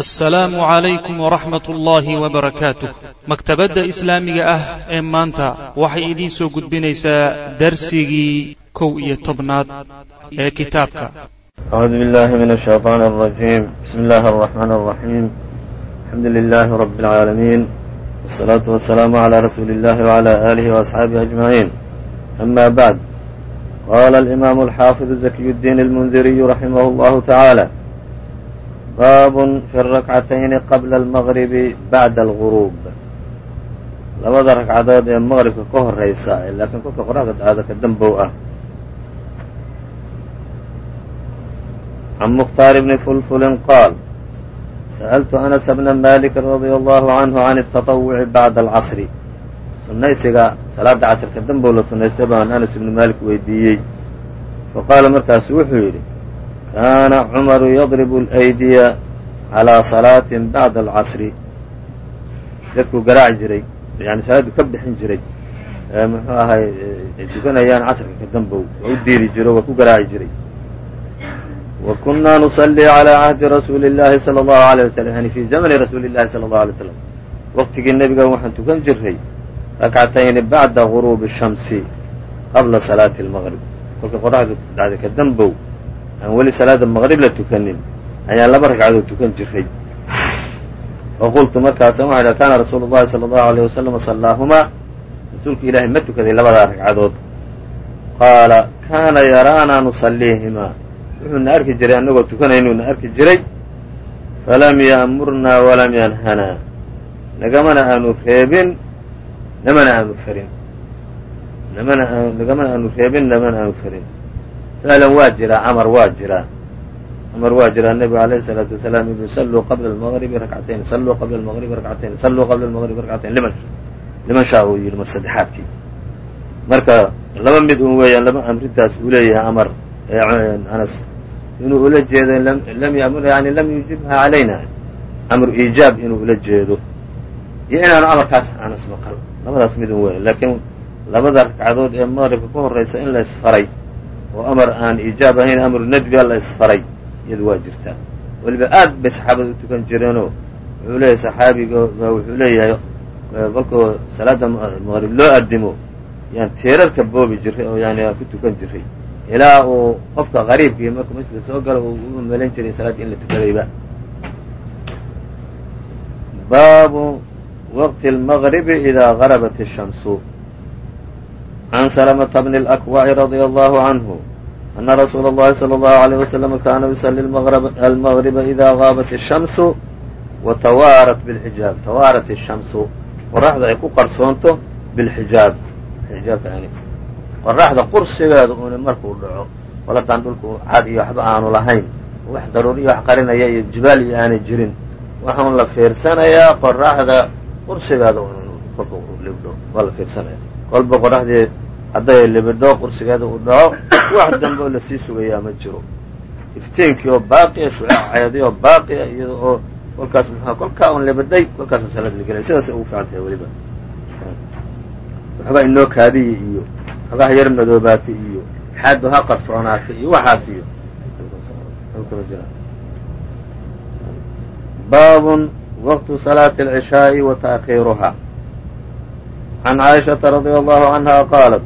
assalaamu calaykum waraxmat ullaahi wabarakaatuh maktabadda islaamiga ah ee maanta waxay idiin soo gudbinaysaa darsigii kow iyo tobnaad ee kitaabka. Acuudu billahi min ashayطaan alrajiim bismi illaahi alraxmaan alraxiim alxamdu lilaahi rabi اlcaalamiin wsalaatu wasalaamu calaa rasuuli illahi wcala aalihi waasxaabihi ajmaciin. Ama bacd qaala alimaamu alxaafidu zakiy ddiin almundiriyu raximah allahu tacaala baabun fi rakcatayni qabla almagribi bacda alguruub labada ragcadood ee maqribka ka horaysa laakiin kolka qoraxda dhacda ka dambow ah can mukhtaar bni fulfulin qaal sa'altu anas bna malik radia allahu canhu can الtaطawuci bacda alcasri sunnaysiga salaada casrka dambow la sunnaystay baan anas ibni maalik weydiiyey faqaala markaasu wuxuu yidhi kaana cumaru yadribu alaydiya calaa salaatin bacda alcasri dadkuu garaaci jiray yani salaaddu ka bixin jiray muxuu ahay ay tukanayaan casrka ka dambow waa u diiri jiro waa ku garaaci jiray wa kunnaa nusallii calaa cahdi rasuuli اllahi salى allahu alيyه wasalam yani fii zamani rasuuli اllahi salى allahu alay slam waqtigii nebiga waxaan tukan jiray rakcatayni bacda guruubi shamsi qabla salaati اlmaqrib kolka qoraxdu dhacday ka dambow aan weli salaada maqrib la tukanin. Ayaan laba ragcadood tukan jiray. Faqultu markaasa waxaa idha kaana rasuulu llahi sala allahu aleyh wasalama sallaahumaa rasuulka ilaahay ma tukaday labadaa ragcadood. Qaala kaana yaraanaa nusalliihimaa wuxuuna arki jiray annagoo tukanaynuuna arki jiray. Falam ya'murnaa walam yanhanaa nagamana aanu reebin namana aanu farin. Nagamana aanu reebin namana aanu farin ficlan waa jiraa amar waa jiraa amar waa jiraa nebigu alayhi الsalaatu wasalaam yui salluu qabla almagribi rakcatayn salluu qabla almagribi rakcatayn salluu qabla almagribi rakcatayn liman? Liman shaa uu yidhi mar saddexaadkii marka laba mid un weeyaan laba amrintaas uu leeyahay amar anas. Inuu ula jeedo lam yamur yani lam yujibha calayna amru iijaab inuu ula jeedo. Iyo inaanu amarkaas anas maqal. Labadaas mid un weeya laakiin labada ragcadood ee maqribka ka horaysa in la isfaray oo amar aan iijaab ahayn amru nadbia la isfaray iyadu waa jirtaa weliba aad bay saxaabada u tukan jireenoo wuxuu leeyahay saxaabiga wuxuu leeyahay kolkuu salaadda maqrib loo adimo yaan tiirarka boobi jiray oo yani ku tukan jiray ilaa uu qofka qariibkii markuu masjidka soo galo uu u malayn jiray salaadda in la tukadayba baabu waqti lmaqribi idaa qarabat shamsu can salamata bni اlakwaci radia allahu canhu ana rasuula اllahi salى اllahu عalيyh waslama kaana yusali almagriba ida gaabat الshamsu wa tawaarat bاlxijaab tawaarat الshamsu qoraxda ay ku qarsoonto bilxijaab xijaabka yani qoraxda qursigeeda uuna markuu dhaco qoladan dhulku cad iyo waxba aanu lahayn wax daruuriya wax qarinaya iyo jibaal iyo aanay jirin waxaan la fiirsanayaa qoraxda qursigeeda kolka libdho waa la fiirsanaya kolba qoraxdii hadday libidho qursigeeda uu dhaco wax dambe oo la sii sugayaa ma jiro. Iftiinkii oo baaqiya shucaceedii oo baaqiya iyada oo kolkaas muxua kolkaa un libidhay kolkaasa salaad la gelaya sidaasay ugu fiican tahay weliba. Waxbaa inoo kaadiyi iyo xogaha yar madoobaatay iyo xaaddu ha qarsoonaatay iyo waxaas iyo. Baabun waqtu salaati alcishaaءi wa ta'khiiruha can caaishaةa radia allahu canha qaalat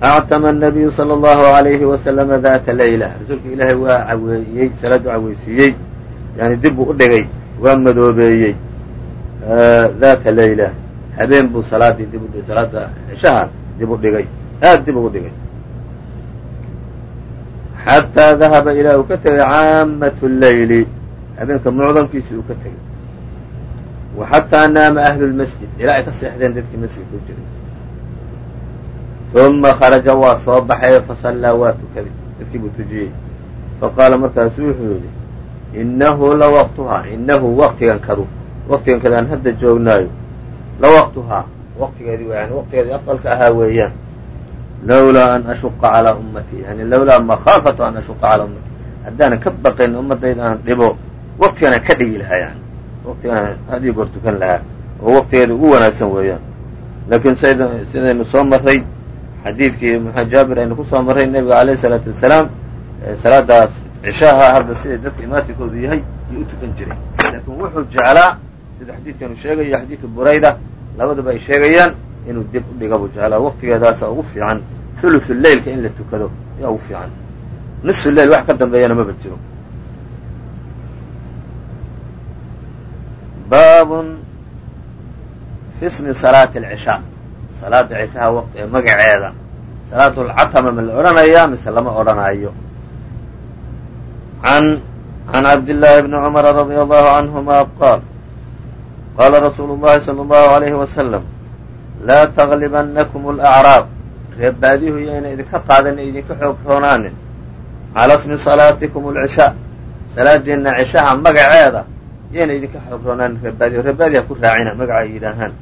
actama الnabiyu salى اllahu عalayhi waslama data leyla rasuulka ilaahay waa caweeyey salaadu caweysiiyey yani dib buu u dhigay waa madoobeeyey data leyla habeen buu salaadii dib u salaada cishaha dib u dhigay aad dib ugu dhigay xataa dahaba ilaa uu ka tegay caamaة leyli habeenka mucdamkiisii uu ka tegay wa xataa naama ahlu lmasjid ilaa ay ka seexdeen dadkii masjidka u jiray uma kharaja waa soo baxay fasallaa waa tukaday dadkii buu tujiyey faqaala markaasu wuxuu yidhi innahu la waqtuhaa innahu waqtigan kadu waqtigan kadu aan hadda joognaayo la waqtuhaa waqtigeedii yani waqtigeedii afdalka ahaa weeyaan lawlaa an ashuqa calaa ummatii yani lawlaa makhaafatu an ashuqa calaa ummatii haddaanan ka baqayn ummadayda aan dhibo waqtiganaan ka dhigi lahaa waqtigaan haddii goor tukan lahaa oo waqtigeeda ugu wanaagsan weeyaan. Laakiin sidaynu soo maray xadiidkii mxua jaabir aynu ku soo marray nebiga alayh isalaatu wasalaam salaadaas cishaha hadda siday dadka imaatinkoodu yahay yuu u tukan jiray. Laakiin wuxuu jeclaa sida xadiidkanu sheegayo xadiidka burayda labaduba ay sheegayaan inuu dib u dhiga buu jeclaa. Waqtigeedaasa ugu fiican thuluthu leilka in la tukado ayaa ugu fiican. Nisfu leil wax ka dambeeyana maba jiro baabun fi smi salaati alcishaa salaada cishaha waqti magaceeda. Salaatu lcatama ma la odhanayaa mise lama odhanaayo. An can cabdillaahi bni cumara radia allahu canhuma qaal qaala rasuulu llahi sala allahu alayhi wasalam laa taglibanakum alacraab reebaadihu yayna idinka qaadanin idinka xoog roonaanin cala smi salaatikum alcishaa salaadiinna cishaha magaceeda yayna idinka xoog roonaanin reebaadihu reebaadiha ku raacina magaca ay yidhaahaan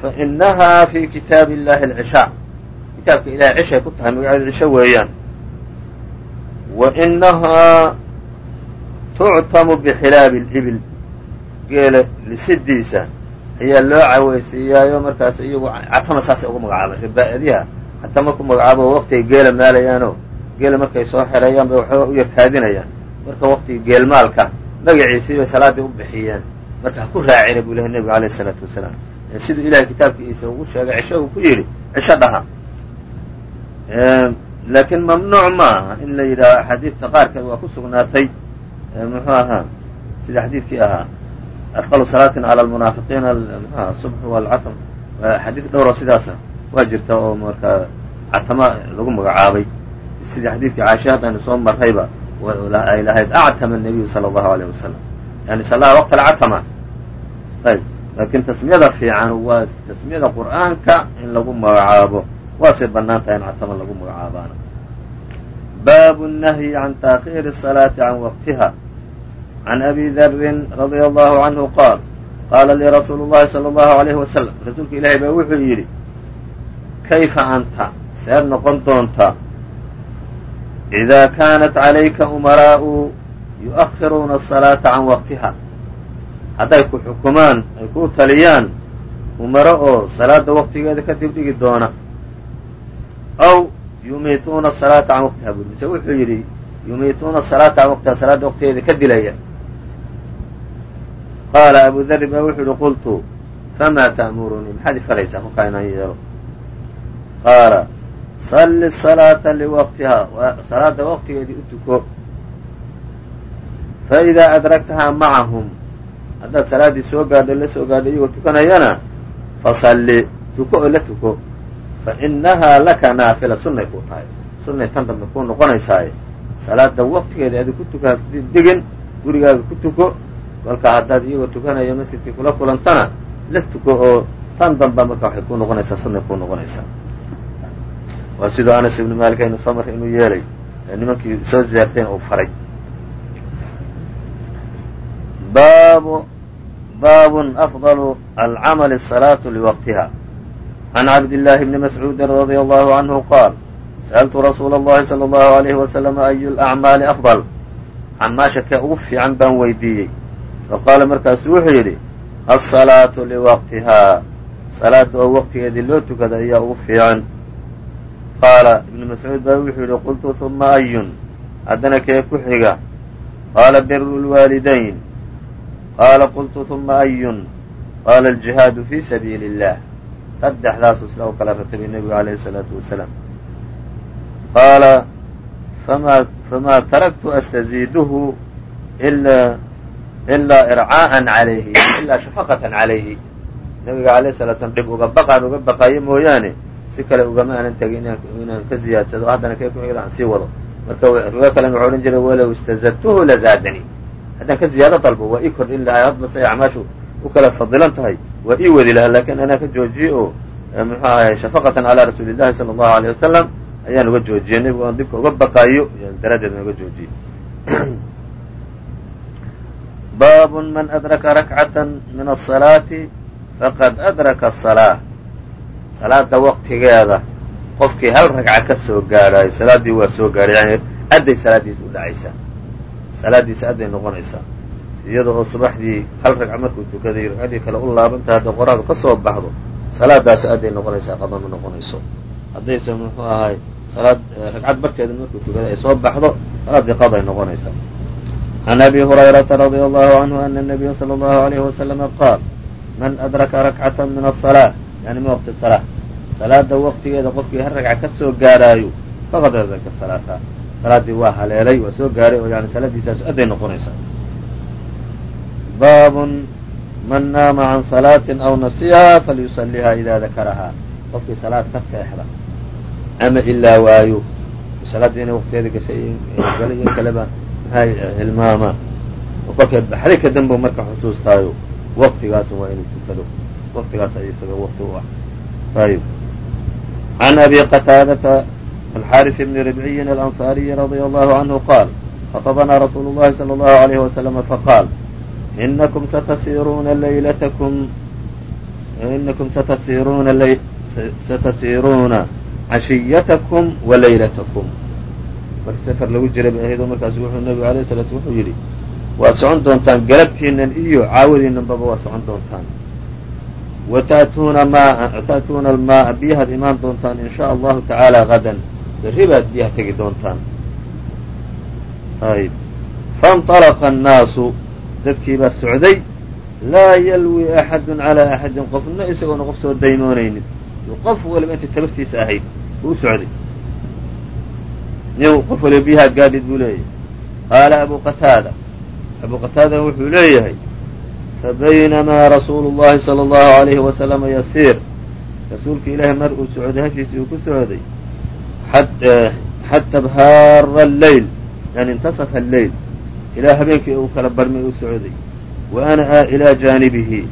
fainahaa fi kitaabi illahi alcishaa kitaabka ilahay cishay ku tahay magaceedu cisho weeyaan. Wa inahaa tuctamu bixilaabi libil geela lisidiisa ayaa loo caweysiiyaayo markaas iyagu catama saasay ugu magacaabeen ribaa'adiha catama ku magacaabo waqtigay geela maalayaanoo. Geela markay soo xereeyaan bay waxooga u yarkaadinayaan marka waqtigii geelmaalka magaciisii bay salaaddii u bixiyeen marka ha ku raacina buu ilahay nebigu alayh isalaatu wasalaam. Siduu ilahay kitaabkiisa ugu sheegay cisho ku yidhi cisho dhaha. Laakiin mamnuuc ma aha in la yidhaaho axaadiidta qaarkeed waa ku sugnaatay. Muxuu ahaa sida xadiidkii ahaa afqalu salaatin cala almunaafiqiina mxuaha subxu walcatm xadiid dhowroo sidaasa waa jirta oo markaa catama lagu magacaabay. Sidii xadiidkii caasha haddaynu soo marrayba ay lahayd actama nabiyu sala allahu alayh wasalam yani salaha waqt alcatama ayb laakiin tasmiyada fiican waa tasmiyada qur'aanka in lagu magacaabo waasay bannaan tahay in catama lagu magacaabaana baabu nahyi can taakhiiri الsalaati can waqtiha can abi darin radia allahu canhu qaal qaala lii rasuulu llahi sala allahu alayhi wasalam rasuulka ilaahay baa wuxuu yidhi kayfa anta seed noqon doonta idaa kaanat calayka umaraa'u yu'akhiruuna asalaata can waqtiha hadday ku xukumaan ay kuu taliyaan umaro oo salaada waqtigeeda kadib dhigi doona aw yumiituuna asalaata can waqtiha buri mise wuxuu yidhi yumiituuna asalaata can waqtiha salaada waqtigeeda ka dilaya qaala abu dari baa wuxuu yihi qultu famaa ta'murunii maxaad ifaraysaa kolkaa inaan yeelo qaala salli salaata liwaqtiha. Salaada waqtigeedii u tuko. Faidaa adragtahaa macahum haddaad salaaddii soo gaadho la soo gaadho iyagoo tukanayana fasalli tuko oo la tuko. Fa innahaa laka naafila. Sunnay kuu tahay. Sunnay tan dambe kuu noqonaysaaye. Salaada waqtigeeda adi ku tuka digin gurigaaga ku tuko. Kolka haddaad iyagoo tukanaya masjidkii kula kulantana la tuko oo tan damba marka waxay kuu noqonaysaa sunnay kuu noqonaysaa waa sidoo anas ibnu maalik aynu soo marray inuu yeelay nimankii soo ziyaartayna uu faray baabu baabun afضل alcamali الصalaaةu liwaqtiha can cabdillaahi bni mascuudi radia allahu canhu qaal sa'altu rasuula اllahi salى اllahu alayhi wasalam ayu lacmaali afضل camaasha kee ugu fiican baan weydiiyey faqaala markaasu wuxuu yidhi alsalaatu liwaqtihaa salaada oo waqtigeedii loo tukada ayaa ugu fiican qaala ibnu mascuud baa wuxuu yidhi qultu uma ayun haddana kee ku xiga qaala biru lwaalidayn qaala qultu uma ayun qaala aljihaadu fii sabiili illah saddexdaasuu sidaa u kala ratibay nebigu alayhi isalaatu wasalaam qaala fama famaa taraktu astaziiduhu ilaa ircaa'an calayhi ilaa shafaqatan calayhi nebiga alayhi salatu slam dhib uga baqaan uga baqaayo mooyaane si kale ugama aanan tegin inaan ka ziyaadsado. Haddana kee ku xigda aan sii wado. Marka riwaayo kalen wuxuu odhan jiray walow istazadtuhu lazaadanii haddaan ka ziyaado dalbo waa ii kordhin lahay hadba say acmaashu u kala fadilan tahay. Waa ii wadi lahaa laakiin anaa ka joojiyey oo muxuu ahay shafaqatan calaa rasuuli llahi sala allahu alayh wasalam ayaan uga joojiyey nebigu aan dhibka uga baqaayo daraaddeed aan uga joojiyey baab man adraka rakcata min asalaati faqad adraka asalaa salaada waqtigeeda qofkii hal ragca ka soo gaadhaayo salaaddii waa soo gaadhay yani adday salaaddiisa u dhacaysaa salaadiisa adday noqonaysaa iyada oo subaxdii hal ragca markuu tukaday ragcadii kale u laabantay hadday qoraadu ka soo baxdo salaadaas adday noqonaysaa qada ma noqonayso. Haddayse muxuu ahay salaad eh, ragcad barkeeda markuu tukada ay soo baxdo salaaddii qaday noqonaysaa can abi hurayrata radia allahu canhu ana nabiya sala allahu alayhi wasalama qaal man adraka rakcatan min asalaa yani min waqti salaa salaada waqtigeeda qofkii hal ragca ka soo gaaraayo faqad adraka salaata salaaddii waa haleelay waa soo gaaray oo yani salaaddiisaas aday noqonaysaa baabun man naama can salaatin aw nasiyaa falyusalihaa idaa dakarahaa qofkii salaad ka seexda ama ilaa waayo salaaddii inay waqtigeeda gashay galay in kaleba maxay hilmaamaa oo kolkay ka danbo marka xusuustaayo waqtigaas waa inuu tukado waqtigaas ay isaga waqti u ah ayb عن أbي qتاadة الxاrث بن ربعي الأنصاaري رضي الله عنه qاaل خطبnaa رsuuل اللhi صلى الله عليه وسلم fqاaل إنكم ستسيruuna عaشhiيتكم وlayلتكم marki sفر lagu jiray bay ahayd oo markaas wuxuu nbigu عalيه الصلاة wuxuu yidhi waad socon doontaan galabtiinan iyo caawadiinanbaba waad socon doontaan wata'tuuna almaaa biyahaad imaan doontaan in shaa allahu tacaala gadan berri baad biyaha tegi doontaan faاnطalaqa annaasu dadkii baa socday laa yalwi axadu calaa axadin qofna isagoona qof soo daymoonaynin qof waliba intay tabartiisa ahayd buu u socday nin qof waliba biyaha gaadhid buu leeyahay qaala abu qataada abu fabaynamaa rasuulu llahi sala allahu alayhi wasalama yasiir rasuulka ilaahi mar uu socday hashiisii uu ku socday xata bhaara alleyl yani intasafa alleyl ilaa habeenkii uu kala barmay u socday wa ana ilaa jaanibihi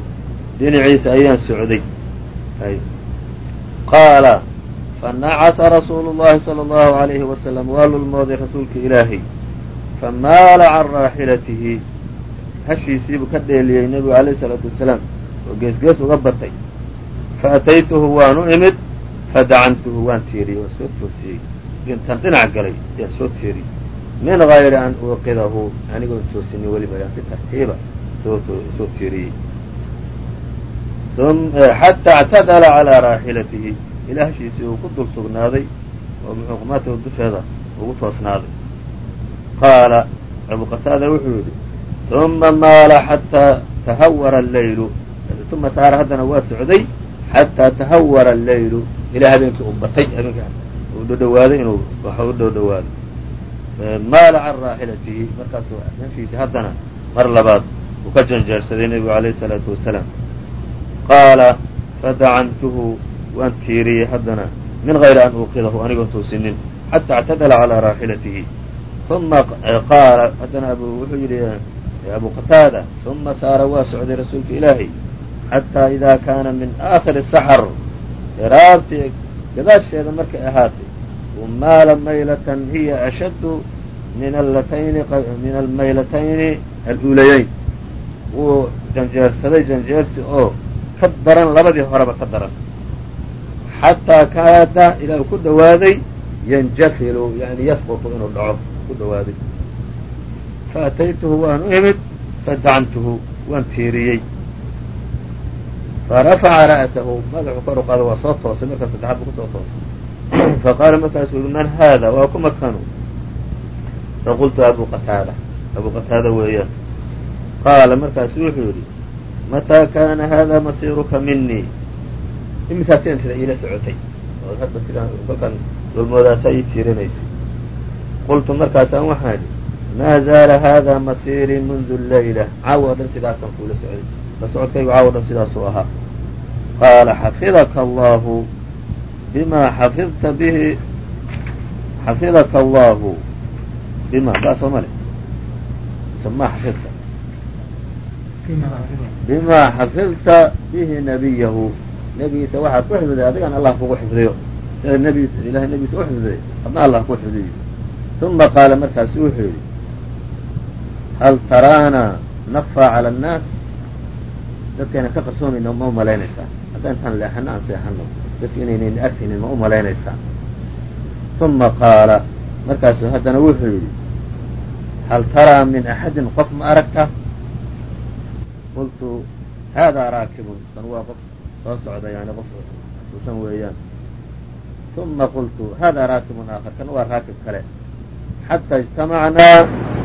dhinaciisa ayaan socday qaala fanacasa rasuulu llahi sala allahu alayhi wasalam waa lulmooday rasuulka ilaahay famaala can raaxilatihi hashiisiibuu ka dheeliyey nebigu alayh isalaatu wasalaam oo geesgees uga batay. Faataytuhu waan u imid fadacantuhu waan tiiriyey waan soo toosiyey. Intaan dhinac galay ayaan soo tiiriyey. Min gayri an uuqidahu anigoon toosinin weliba ayaan si tartiiba soo tiiriyey. Xataa اctadala calىa raaxilatihi ilaa hashiisii uu ku dul sugnaaday oo muxuuqmaatahu dusheeda ugu toosnaaday. Qaala abu qataada wuxuu yidhi uma maala xataa tahawara leylu uma saara haddana waa socday xataa tahawara alleylu ilaa habeenkii uu batay habeenkii uu dhodhowaaday inuu wax u dhodhowaado maala can raaxilatihi markaasuu hanfiisii haddana mar labaad uu ka janjeersaday nebigu alayh salaatu wasalaam qaala fadacantuhu waan tiiriyey haddana min hayri an uuqidahu anigo toosinin xataa اctadala calaa raaxilatihi uma qaala haddana wuxuu yidhi abu qataada uma saara waa socday rasuulka ilaahay xataa idaa kaana min aakhiri saxar deraabtii gadaasheeda markay ahaatay umaala maylatan hiya ashaddu min min almaylatayni aluulayayn wuu janjeersaday janjeersi oo ka daran labadii horeba ka daran xataa kaada ilaa uu ku dhowaaday yanjafilu yani yasqutu inuu dhaco ku dhowaaday faataytuhu waan u imid fadacantuhu waan tiiriyey farafaca ra'sahu madaxu kor u qaada waa soo toosay markaa saddexaad buu ku soo toosay faqaala markaasuu yihi man haada waa kuma kanu faqultu abu qataada abu qataada weeyaan qaala markaasu wuxuu yidhi mataa kaana hada masiiruka minii imisaa sidan sida iila socotay oo hadda sidaan kolkan dulmoodaasaa ii tiirinaysay qultu markaasaan waxaan maa zaala hada masiirii mundu leyla caawo o dhan sidaasaan kuula socday la socodkaygu caawo o dhan sidaasuu ahaa qaala xafidaka allahu bima xafidta bihi xafidaka allahu bima kaasoo male ma xafidta bima xafidta bihi nabiyahu nebigiisa waxaad ku xifdiday adigana allah kugu xifdiyo ilahay nebigiisa u xifdiday adna allah ku xifdiyo uma qaala markaasu wuxuu yidhi hal taraana nakfaa cala annaas dadkaynan ka qarsoomayna ma u malaynaysaa hadda intaan leexano aan seexano dadka inaynayna arkaynin ma u malaynaysaa uma qaala markaasu haddana wuxuu yidhi hal taraa min axadin qof ma aragta qultu haadaa raakibun kan waa qof soo socda yani qof xusuusan weeyaan uma qultu haadaa raakibun aakhar kan waa raakib kale xataa ijtamacnaa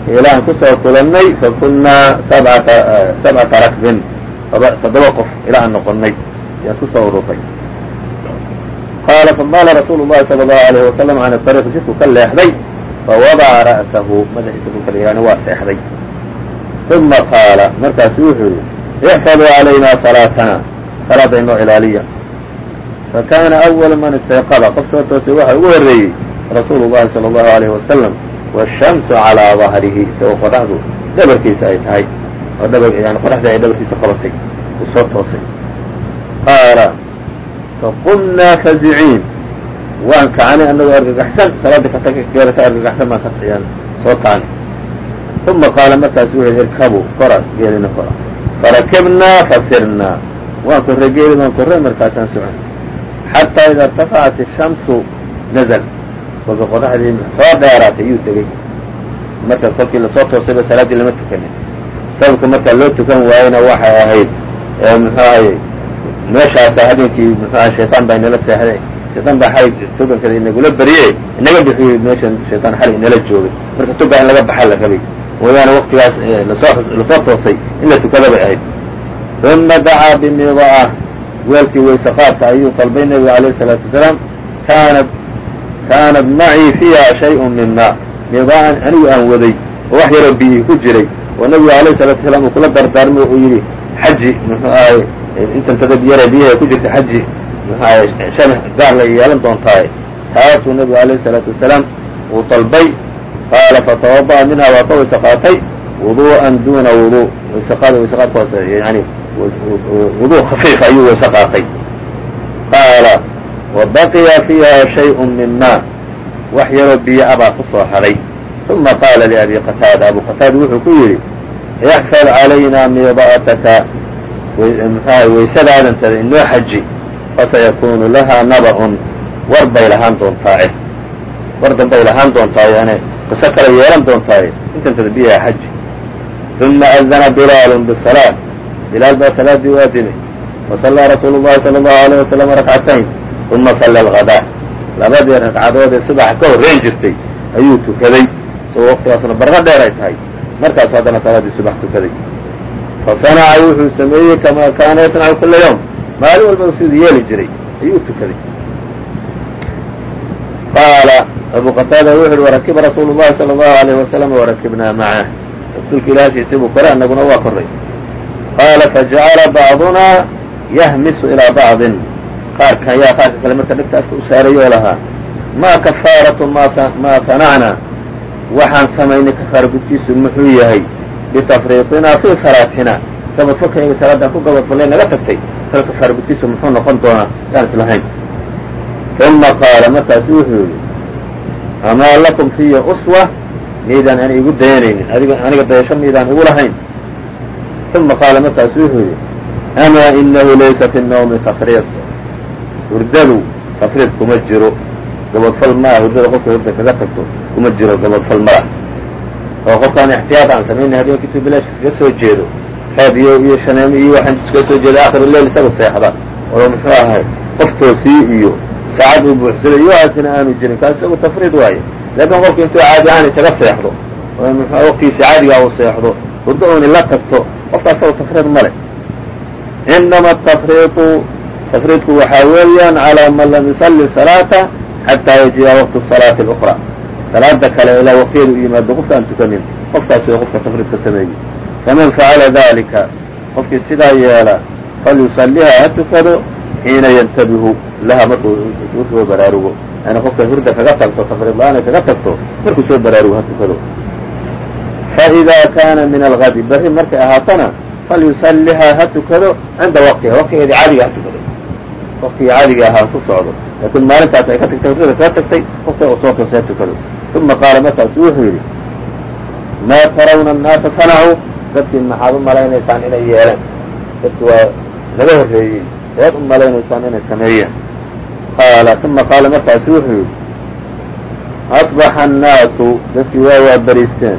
ilaan ku soo kulannay fakunnaa sabcata rakbin. Toddoba qof ilaa aan noqonnay ayaan ku soo ururay qaala famaala rasuulu llahi sala allahu alayh wasalam can ariiq jidku ka leexday fawadaca ra'sahu madaxiisa la yihahna waa seexday. Uma qaala markaasu wuxuu yihi ixfaduu calaynaa salaatana. Salaada inoo ilaaliya. Fakana awala man istayqada qof soo toosay waxa ugu horreeyey rasuulu llahi sala allahu alayh wasalam waashamsu calaa dahrihi isagoo qoraxdu dhabarkiisa ay tahay oo dhab yani qoraxdii ay dhabarkiisa qabatay uu soo toosay qaala faqumnaa faziciin waan kacnay anagoo argagaxsan salaada kageera ka argagaxsan baan ka soo kacnay uma qaala markaasu wuxuu irkabu kora geelina kora farakibnaa fasirnaa waan korray geeli waan korray markaasaan socon xataa ida irtafacat ishamsu nazl kolka qoraxdii soo dheeraatay ayuu tegey marka kolkii la soo toosayba salaaddii lama tukanin. Sababka markaa loo tukan waayena waxay ahayd muxuu ahaye meeshaasa habeenkii muxuu aha shaytaan baa inala seexday. Shaytaan baa xalay tugankeeda inagula beriye inaga bixiyey meeshan shaytaan xalay inala joogay. Marka tugaa in laga baxa la rabay. Mooyaane waktigaas la soo la soo toosay in la tukada bay ahayd. Uma dacaa bimidaah weelkii weyseqaadka ayuu dalbay nebiga alayh salaatu wasalaam kaanat kaanat macii fiiha shayun min maa anigu aan waday oo wax yaroo biyihi ku jiray oo nebigu alayh salatu wasalaam uu kula dardaarmay uu yidhi xaji muxuu ahay intan yare biyaha ku jirta xaji muxuu ahay shanax gaar la yeelan doontaaye taasuu nebigu alayh salaatu wasalaam uu dalbay qaala fatawada'a minha waa ka wayse qaatay wudu'an duna wudu wayseqaad wayseqaad ka hoose yani wudu khafiif ayuu wayse qaatay wabaqiya fiiha shayءun min maa wax yaroo biyo abaa ku soo hadhay uma qaala liabi qataada abu qataada wuxuu ku yidhi ixfad calayna mida'ataka mxuaha waysadaadantada inoo xaji fasayakunu laha naba'un war bay lahaan doontaaye war danbay lahaan doontaay ane qiso kale yeelan doontaaye intantada biyaha xaji uma adana bilaalu bisalaa bilaal baa salaadii u adimay fasallaa rasuulu llahi sala allahu alayh wasalam rakcatayn uma salla algadaa labadii ragcadood ee subaxa ka horreyn jirtay ayuu tukaday. Isagoo waqtigaasuna barqa dheer ay tahay. Markaasu haddana salaaddii subax tukaday. Fasanaca wuxuu sameeyey kamaa kaana yasnacu kula yawm. Maalin walba siduu yeeli jiray ayuu tukaday. Qaala abu qataada wuxu uhi warakiba rasuulu llahi sala allahu alayh wasalam warakibnaa macah. Rasuulka ilaashiisii buu koray annaguna waa koray. Qaala fajacala bacdunaa yahmisu ilaa bacdin qaarkan yaa qaarka kale marka dhegta afka u saaray oo lahaa maa kafaaratu maa sanacnaa waxaan samaynay kafaara gudkiisu muxuu yahay? Bitafriiqinaa fii salaatina gabadfalkayga salaadaan ku gabadfallay naga tagtay kale kafaara gudkiisu muxuu noqon doonaa? Yaan islahayn uma qaala markaasu wuxuu yidhi amaa lakum fiya uswa? Miydaan ana igu dayanaynin adiga aniga dayasho miydaan igu lahayn. Uma qaala markaasu wuxuu yidhi amaa inahu laysa fi nawmi tafriiq hurdadu tafriid kuma jiro gabadfal maa hurdada qofka hurda kaga tagto kuma jiro gabadfal maah oo qofkaan ixtiyaad aan samaynay habeenkiituu bilaash iskaga soo jeedo. Raadiyo iyo shaneemo iyo waxaan iskaga soo jeeda akhir leil isaga seexda. Oo muxuu ahay qof toosii iyo saacad uu buuxsaday iyo aasina aanu jirin kaas isagu tafriid waaye. Laakiin qofku intuu caadi ahaan isaga seexdo oo muxua waqtigiisa caadigaa uu seexdo hurdo uuni la tagto qofka isaga tafriid ma leh. Inama atafriiqu tafriidku waxaa weeyaan calaa man lam yusalli salaata xataa yajiya waqtu salaati اlukra salaada kale ilaa waqtigeeda u yimaado qofka aan tukanin qofkaas oo qofka tafriidka sameeyey faman facala dalika qofkii sidaa yeela falyusalihaa ha tukado xiina yantabihu laha markuu soo baraarugo. Yani qofkay hurda kaga tagto tafriid la'aan ay kaga tagto markuu soo baraarugo ha tukado. Faidaa kaana min algadi berri markay ahaatana falyusalihaa ha tukado cinda waqtiha waqtigeedii caadiga ha tukado waqtigii caadiga ahaa ku socdo. Laakiin maalintaas ay ka tagtay hurdada kaga tagtay waqtiga u soo toosay ha tukado. Uma qaala markaasu wuxuu yidhi maa tarawna annaasa sanacuu dadkii maxaad u malaynaysaan inay yeeleen dadki waa laga horreeyey. Ead u malaynaysaan inay sameeyeen qaala uma qaala markaasu wuxuu yidhi asbaxa annaasu. Dadkii waa waa beriisteen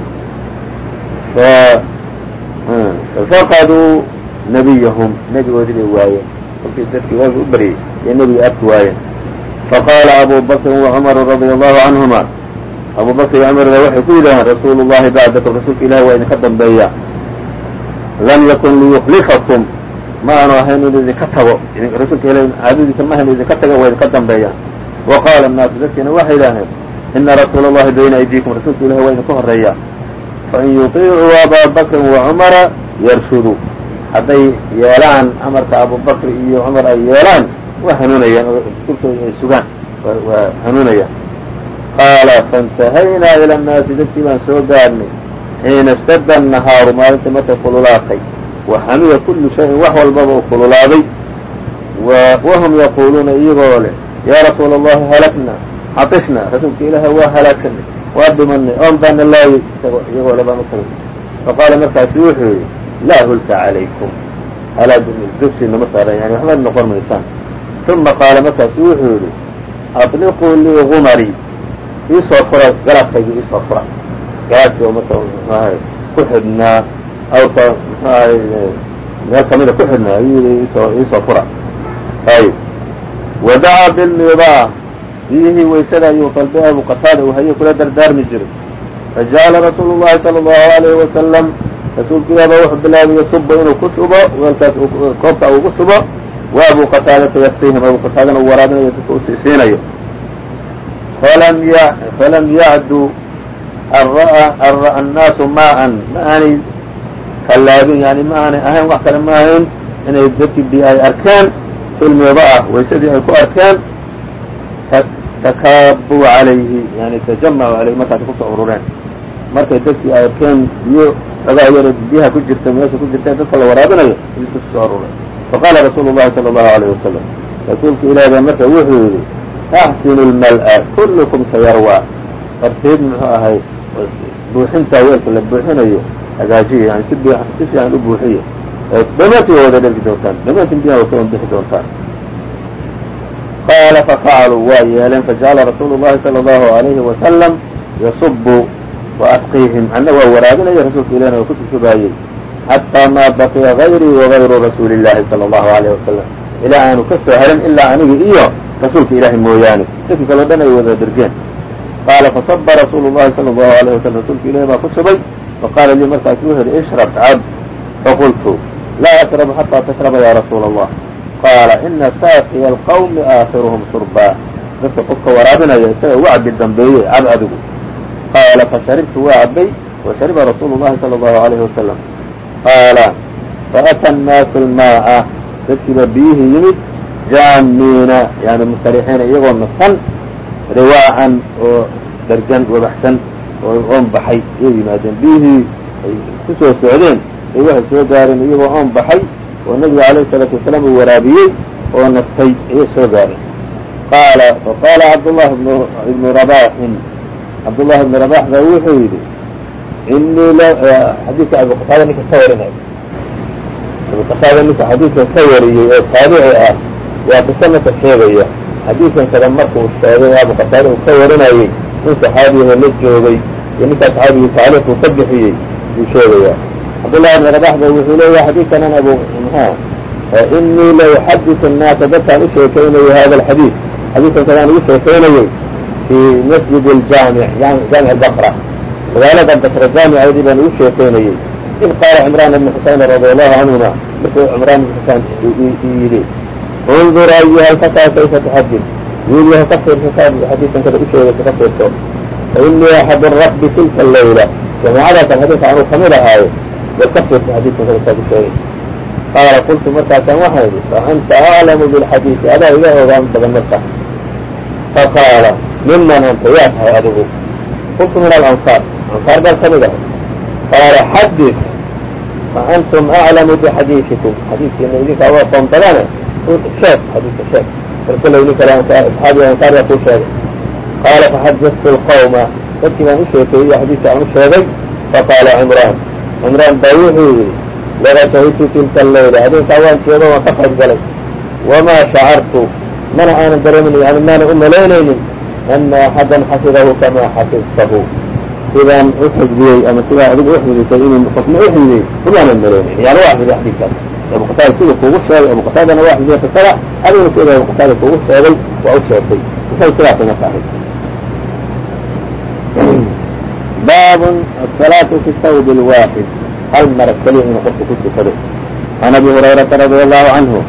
fafaqaduu nabiyahum. Nebigoodii bay waayeen kolkii dadkii waagi u baryey ee nebiga arki waayeen faqaala abu bakrin wa cumaru radia allahu canhuma abu bakr iyo cmarna waxay ku yidhaaheen rasuulu llahi bacdakum rasuulka ilahi waa idinka dambeeya. Lam yakun liyuklifakum ma aanu ahayn inuu idinka tago rasuulka ilahi caadadiisa ma ahayn idinka taga waa idinka dambeeyaan wa qaala annaasu dadkiina waxay yidhaaheen ina rasuula allahi bayna aydiikum rasuulka ilahi waa idinka horreeya fain yuطiicuu abaa bakrin wa cumara yarshudu hadday yeelaan amarka abubakr iyo cumar ay yeelaan waa hanuunayaan oo rasuulkooda ay sugaan waa hanuunayaan qaala faاntahaynaa ila annaasi dadkii baan soo gaadhnay xiina istada annahaaru maalintii markay kululaatay wa xamiya kullu shayin wax walbaba uu kululaaday. Wahum yaquuluuna iyagoo leh yaa rasuula allahi halakna caطishna rasuulka ilaaha waa halaagsanay waa dhimanay oon baana laayay iyagoo le baan u tagay faqaala markaasu wuxuu yidhi laa hulka calaykum halaag dugsinama saaran yani waxbaad noqon maysaan uma qaala markaasu wuxuu yidhi aطliquu lii gumari iisoo fura galaadkayga iisoo fura galaadkii oo marka mxuahay ku xidhnaa awsa mxuahay meel kamida ku xidhnaa iisoo iisoo fura ayb wadacaa bilmidaa biyihii waysada ayuu dalbay abu qataada uu haye kula dardaarmi jiray fajacala rasuulu llahi sala allahu alayhi wasalam rasuulku ilaaba wuxuu bilaabay yasuba inuu ku shubo weelkaas koobka ugu shubo wa abu qataadata yaftiihim abu qataadana uu waraabinayo dadka u siisiinayo. Falam yacdu an ra'a annaasu maa'an ma aanay kallaabin yani ma aanay ahayn wax kale ma ahayn inay dadkii bi ay arkeen filmidaa waysadii ay ku arkeen. Takaabuu calayhi yani tajamacuu alayhi markaasay ku soo urureen. Markay dadkii ay arkeen biyo yaro biyaha ku jirta meesha ku jirta dadka la waraabinayo ayuu dadku soo ururay faqaala rasuulu llahi sala allahu alayh wasalam rasuulka ilaah baa marka wuxuu yidhi axsinu lmal-a kullukum sayarwaa tartiib muxuu ahay buuxintaa weelka la buuxinayo hagaajiya yani si si fiican u buuxiya dhammaantiin waa wada dhergi doontaan dhammaantiin biyaha waa kawan bixi doontaan qaala fafacaluu waa yeeleen fajacala rasuulu llahi sala allahu alayhi wasalam yasubu asqiihim anna waa waraabinaya rasuulka ilahna waa ku sushubaayey xataa maa baqiya gayrii wagayru rasuuli llahi sala allahu alayh wasalam ilaa aanu ka soo harin ilaa anigi iyo rasuulka ilaahay mooyaane dadkii kaleo dhan ay wada dergeen qaala fasaba rasuulu llahi sala allahu alayh wasalam rasuulka ilahi baa ku shubay faqaala lii markaasu wuxu yidhi ishrab cab faqultu laa ashrabu xataa tashraba ya rasuula allah qaala ina saaqiya alqawmi aakhiruhum shurbaa dadka qofka waraabinaya isaga uga cabi dambeeye cab adigu qaala fasharibtu waa cabay wa shariba rasuulu llahi sala allahu alayhi wasalam qaala faata annaasu lmaa'a dadkiiba biyihii yimid jaamiina yani mustarixiina iyagoo nasan riwaacan oo dargan wabaxsan oo oon baxay ayay yimaadeen biyihii ay ku soo socdeen ay waxay soo gaareen iyagoo oon baxay oo nabiga alayhi salaatu wasalaam uu waraabiyey oo nastay ayay soo gaareen qaala faqaala cabdullahi ibnu rabaxin cabdullahi ibnu rabax baa wuxuu yidhi inii xadiidka abu qataada ninka ka warinayo abu qataada ninka xadiidka ka wariyey oo taabici ah waa qiso marka sheegaya xadiidkan kada markuu sheegay abu qataada uu ka warinayey nin saxaabiyaho la joogay iyo ninkaa saxaabigii taaliiq uu ka bixiyey buu sheegayaa cabdullahi ibn rabax ba wuxuu leeyahay xadiidkanan abu mha inii la uxadiثu الnaasa dadkaan u sheekaynayo hada alxadiid xadiidkan kadaan ugu sheekaynayey fii masjid اljaamic jaamic basra magaalada basra jaamiceedii baan ugu sheekaynayey id qaala cimraan ibn xuseyn radi allahu canhuma markuu cimraan ibn xusein yidhi undur ayuha alfataa kayfa tuxadid wiilyaha ka fiirso saad xadiidkan kada u sheegayso ka fiirso fainii axadu rakbi tilka layla jamaacadaasan xadiidka anuu ka mid ahaayo bal ka fiirso xadiidkan kada saad u sheegay qaala qultu markaasaan waxaan idhi fa anta aclamu bilxadiidi adaa iga ogaan badan marka faqaala miman anta yaa tahay adigu qultu min alansaar ansaar baan ka mid ahay qaala xadid fa antum aclamu bixadiidikum xadiidkiina idinkaa waa qoom badane sheeg xadiidka sheeg bal kollay kale asxaabi ansaar yaa kuu sheegay. Qaala faxadadtu lqawma dadkii baan u sheekeeyey xadiidka aan u faqaala cimraan. Cimraan baa wuxuu yidhi laba shahidtu tilka allayla. Habeenkaa waan jeedo waan ka qayb galay wamaa shacartu mana aanan dareemin yani maana u ana axadan xafidahu kamaa xafidtahu. Sidaan u ama sidaa adiga uxifdisay inuu qofna uxifdiyey kumaanan malaynaynin yani waa xifdi xadiidkaas abu qataada sida sheegay abu waa xifdiya kasada adigana sida abu qataada sheegay waa u sheegtay. Isaga sidaasana saxay bab asalaatu fi sawb lwaaxid hal mara keliya inuu qofku ku tukado can abi hurayraa radia allahu canhu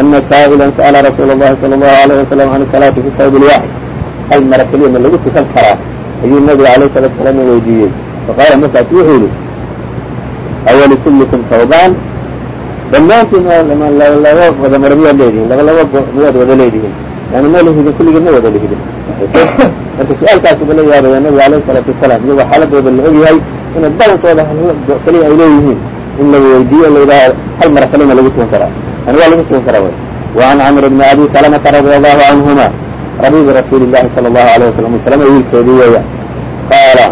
أna saaئla sأla rasuul الlahi slى الlه عليه وsلم عan الصلاaةi fi الثوب الواxid hal mara keliya ma lagu tukan karaa ayuu nabiga عalيه الصلاة وسلام weydiiyey faqaala markaas wuxuu yihi awlikulikum ثوbaan dhammaantiin laba wada mara miyaad leedihin laba laba miyaad wada leedihin yani ma lihidin kulligii ma wada lihidin marka su-aalkaasuba la yaabaya nabiga alayh الsalaatu wasalaam iyagoo xaaladooda la ogyahay inay badankooda keliya ay leeyihiin in la weydiiyo la yidhaaho hal mara kalima lagu tukan karaa yani waa lagu tukan karaa wy وعan cmr bni abi salamata radي allahu canهuma rabibi rasuuli الlahi salى الlahu عalيه waslm slma wiilkoodii weeya qaala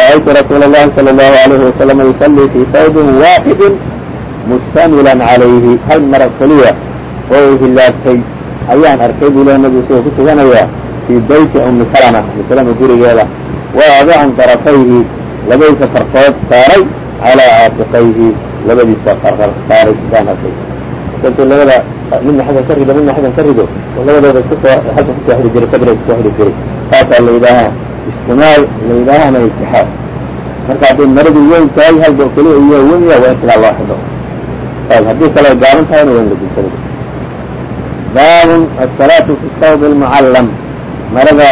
ra'aytu rasuul الlahi salى الlahu عalيh waslm yusalii fii sawbin waaxidi mustamila عalayhi hal mara keliya oo hilaabtay ayaan arkay buu leh nabigu isagoo ku tukanayaa fii bayti umi salma umi salma gurigeeda waadican darafayhi labadiisa farqood saaray calaa caatiqayhi labadiisa farqar saaray baan arkay. Intuu labada midna xaggan ka rido midna xaggan ka rido oo labadooda isku soo xagga ku soo xidhi jiray sabra iskusoo xidhi jiray. Taasaa la yidhaahaa istimaal la marka hadday maradu weyn tahay halba keliya iyo wenya waa in sidaa loo xidho. Ayb haddii kale gaaban tahayna waa in la gudsado baabun asalaatu fi sawb almucallam marada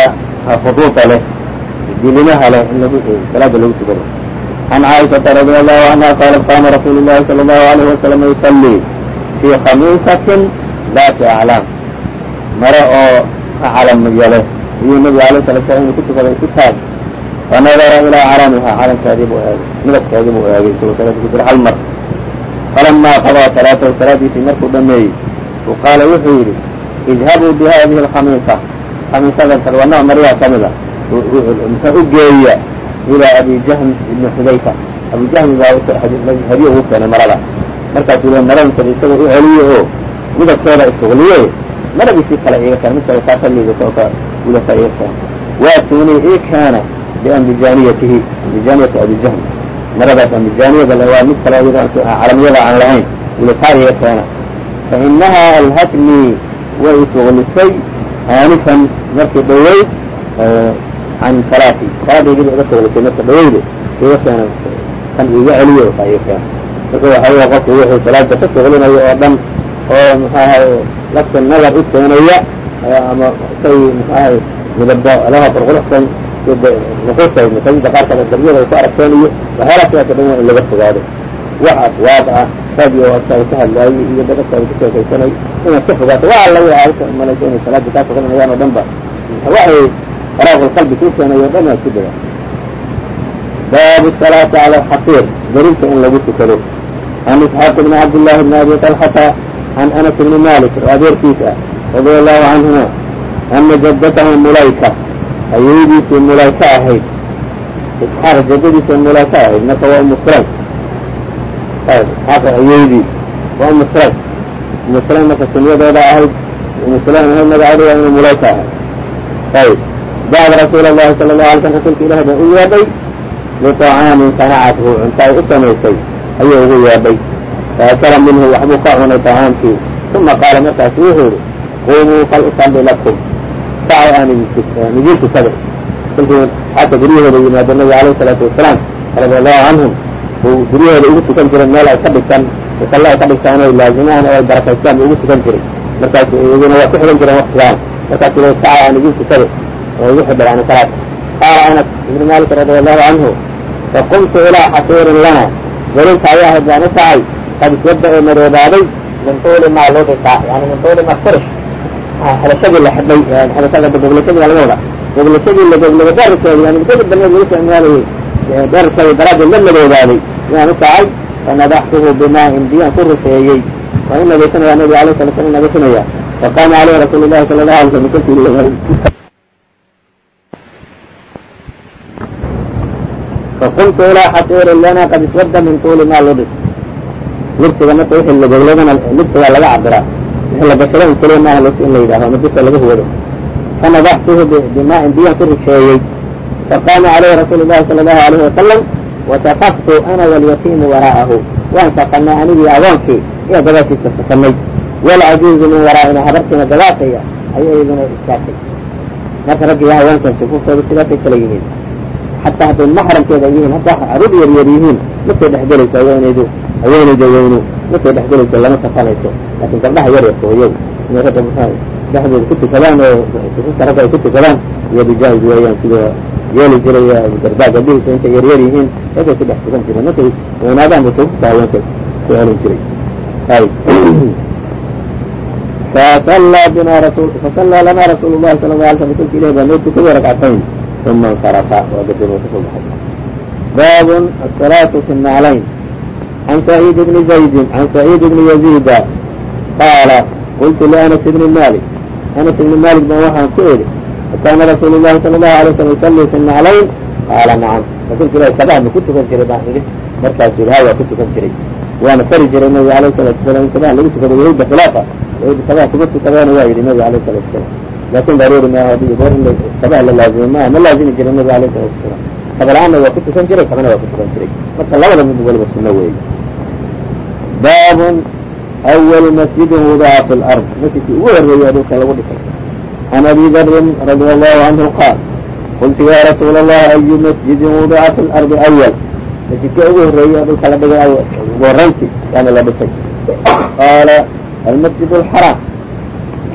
khuduuda leh dilimaha leh in lagu salaada lagu tukado can caaishaةa radi allahu canha qaalat qaama rasuulu llahi salى allahu alayh wasalam yusalii fii khamiisatin daati aclaam mare oo calamya leh iyuu nabiga alayh sala slam inuu ku tukaday ku taag fanadara ilaa calamiha calamkeedii buu eegay midabkeedii buu eegay isagoo salaada ku jira hal mar falamaa qadaa salaatahu salaadiisii markuu dhameeyey u qaala wuxuu yidhi idhabuu bi hadihi alkhamiisa khamiisadan nooc mariyaa ka mida muxuu u geeya ilaa abi jahm ibni xudayfa abu jahmi baa hadiye ugu keenay marada. Markaasuu le maradantada isagoo u celiye oo midabkeeda ishugliye maradiisii kale iga keen mid kale kaa ka liidato oo ka gudata iga keen waatuni ii keena biambijaniyatihi ambijaniyati abi jahm. Maradaas ambijaniyada waa mid kale calamyada aan lahayn. Ule taa iga keena. Fainaha alhatnii way ishuglisay aanifan markii dhaweyd can salaati salaadaydiba iga shuglisay marka dhaweyde iga keena kan iga celiyo taa iga keena marka waxa wey qofku wuxuu salaada ka shuglinayo oo dhan oo muxu ahay lafta nadar u keenaya ama say muxu ahay midabo alaha qurquruxsan nuquusta masaajida qaarkood darbiyada ay ku aragteen iyo waxyaalaha sidaas o dhan waa in laga fogaado wax aswaab ah radio agtaada ka hadlaayay iyo dadagtaada ku sheekaysanay inaad ka fogaato waa alla wi malaysa inay salaada kaa suglinayaan oo dhan ba waxay faraaqul qalbi kuu keenayo dhan waa ku dagaa baabu salaati cala alxafiir darinta in lagu tukado can isxaaq bni cabdillahi bni abi talxata can anas bni malik oo adeerkiis ah radia allahu canhuma ana jaddatahu mulayka ayeydiisii mulayka ahayd isxaaq jaddadiisii mulayka ahayd marka waa umu isxaaq ayeydii waa umu sulaym marka sunyadooda ahayd umu sulaym ahayd magaceedu waa inu mulayka ahayd ayb bacda rasuuli allahi sala allahu alay slam rasuulka ilahi baa u yeedhay liطacaamin sanacathu cunta ay u samaysay ayuu ugu yeedhay faakala minhu waxbuu ka cunay طacaamkii uma qaala markaasu wuxuu yihi qumuu fal usalli lakum sacay aan idiin tukada kolkuu xata guryahooda yimaado nabiga alayh isalaatu wasalaam radia allahu canhum uu guryahooda ugu tukan jiray meel ay ka dhigtan musalla ay ka dhigtaan oy laazimaan oo ay barakaystaan buu ugu tukan jiray markaasu iyaguna waa ku xihan jireen waktigaan markaasuu le sacay aan idiin tukada oo igu xidhay yani salaad qaala anas ibni malik radia allahu canhu faqumtu ilaa xasiirin lana darinta ayaa ahayd baan u kacay qad iswadda oo madoobaaday min tuuli maa ludika yani min tuuli ma furish xelashadii la xidhay xelashada goglashadii baa laga wadaa goglashadii la goglada dherarkeedi yani muddada dameed lagu isticmaalayay dherarkeedi daraaddeed la madoobaaday yaan u kacay fanadaxtuhu bimaa'in biyaan ku rusheeyey. Waa in nadiifinaya nabiga alayh sala slam nadiifinaya faqaama caleyhi rasuulu llahi faqumtu ilaa xasiirin lana qad iswadda min tuuli maa ludis libsiga marka wixii lagogladana libsigaa laga cabiraa wixii la gashado in keliya maaha los in la yidhaho ama dusha laga huwado fanadaxtuhu bimaa'in biyaan ku rusheeyey faqaama caleyhi rasuulu llahi sala allahu alayhi wasalam wasaqaftu ana walyatiimu waraa'ahu waan saqanay anigii adoonkii iyo gadaashiisa sakanay walcajuuzu min waraa'ina habartiina gadaashaya ayay iyaduna istaagtay marka raggii haweenkan sufuuftooda sidaasay kala yihiin xataa hadday maxramkeeda yihiin haddaa carruur yar yar yihiin markay dhexgelayso haweenaydu haweenayda weynu markay dhexgelayso lama kafanayso laakiin gabdhaha yar yarka iyagu inay ragga dhexdooda ku tukadaan oo sufuufta ragga ay ku tukadaan iyadu jaa-is weeyaan sida yeeli jiray dardaa gabdhihiisa intay yaryar yihiin ragay ku dhex tukan jireen markay weynaadaan ba sufuufta haweenka ku celin jiray fasallaa lanaa rasuulu llahi sala la alay slam rasuulka ilahi baa noo tukaday rakcatayn uma insarafa waa gadin oo ka soo baxay baabun asalaatu fi naclayn can saciid bni zaydin can saciid bni yaziida qaala qultu lianas bni malik anas ibni malik baan waxaan ku idhi akaana rasuulu llahi sala allahu alay slam yusallii fi naclayn qaala nacam rasuulka ilahi kabaha ma ku tukan jiray baan idhi markaasuu yidhi ha waa ku tukan jiray waana fari jiray nabiga alayh salatu wasalaam in kabaha lagu tukado yahuudda khilaafa yahuudda kabaha kuma tukadeena waa yidhi nabiga alayh salatu wasalaam laakin daruuri maaha haddii goor in kabaha la laazimo maaha ma laazimi jiray nabiga alayh salatu wasalaam kaba la'aanna waa ku tukan jiray kabana waa ku tukan jiray marka labada mid waliba sunno weeye baabun awalu masjidin wudica fi lard masjidkii ugu horreeyay dhulka lagu dhisay can abi darin radia allahu canhu qaal qultu ya rasuula allah ayu masjidin wudica fi lardi awal masjidkii ugu horreeyay dhulka la dhigay ugu horrayntii yaani la dhisay qaala almasjid alxaraam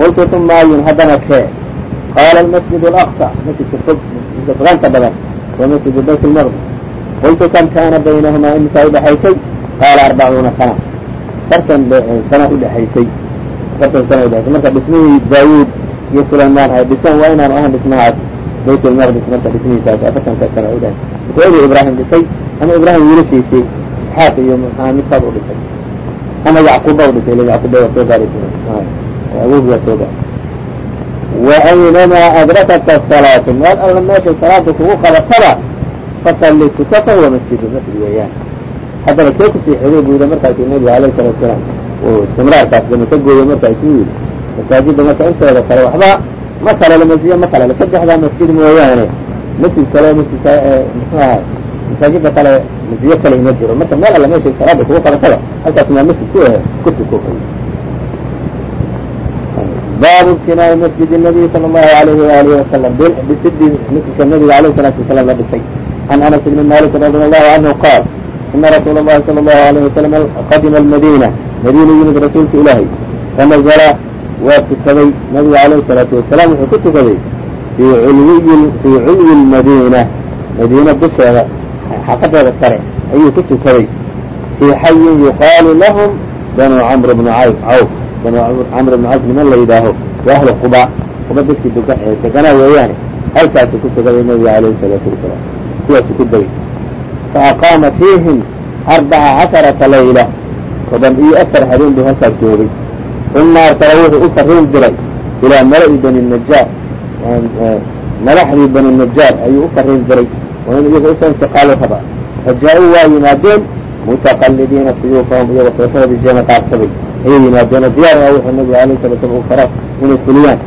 qultu uma ayun haddana kee qaala almasjid alaqsa masjidka fog fogaanta badan wa masjid bayt lmaqdis qultu kam kaana baynahumaa imisaa udhexaysay qaala arbacuuna sana afartan sana udhexaysay afartan sana udhexaysay marka dhismihii daawuud iyo sulaymaan ay dhiseen waa inaanu ahan dhismahaas bayt lmaqdis marka dhismihiisaas afartanka sana udhexaysay marka ibraahim dhisay ama ibraahim wiilashiisii isxaaq iyo midkaad u dhisay ama yacquuba u dhisay yacquuba waa soo gaari awogi waa soo gaari wa aynamaa adrakaka salaatu meel alla meeshay salaada kugu qabatada fasalli tuka fahuwa masjidu masjid weeyaan. Haddana kee ku sii xigay buu yidhi markaasuu nabiga alayh salatu salaam. Uu istimraarkaas dama ka gooyey markaasuu yidhi. Masaajidda marka inteeda kale waxba ma kale la ma kale saddexdaa masjid mooyaane. Masjid kale masjidka muxuu ahay masaajida kale masjiyo kale ima jiro. Marka meel alla meeshay salaada kugu qabatada halkaas maa masjid ku ku tuko baabu ibtinaa'i masjid الnabiy sala allahu alayhi waalihi wasalam dhisidii masjidka nabiga alayh salaatu wasalaam la dhisay can anas bni malik radi allahu canhu qaal ina rasuula اllahi sala allahu alayh wasalam qadima almadina madiina yimid rasuulka ilaahay fanazla waa tukaday nabiga alayh salaatu wasalaam wuxuu ku tukaday fii ulwiy fii culwi lmadiina madiina dusheeda xaaqadeeda sare ayuu ku tukaday fii xayin yuqaalu lahum banu camr bnu cawf banu camr bnu cawf niman la yidhaaho wa ahlu quba quba dadkii deganaa weeyaane halkaasuu ku tukaday nabiga alayhi salaatu wasalaam kuwaasuu ku degay fa aqaama fiihim arbaca casharata layla toban iyo afar habeen buu halkaas joogay uma arsala wuxuu u fariin diray ilaa mala-i bani najaar madaxdii bani najaar ayuu u fariin diray oo in iyaga u soo intiqaalo raba fajaa-uu waa yimaadeen mutaqalidiina suyuufahum iyagoo seefahoodii jeena qaadsaday ayay yimaadeen oo diyaar wuxuu nabiga alayh salatu u fara inay fuliyaan.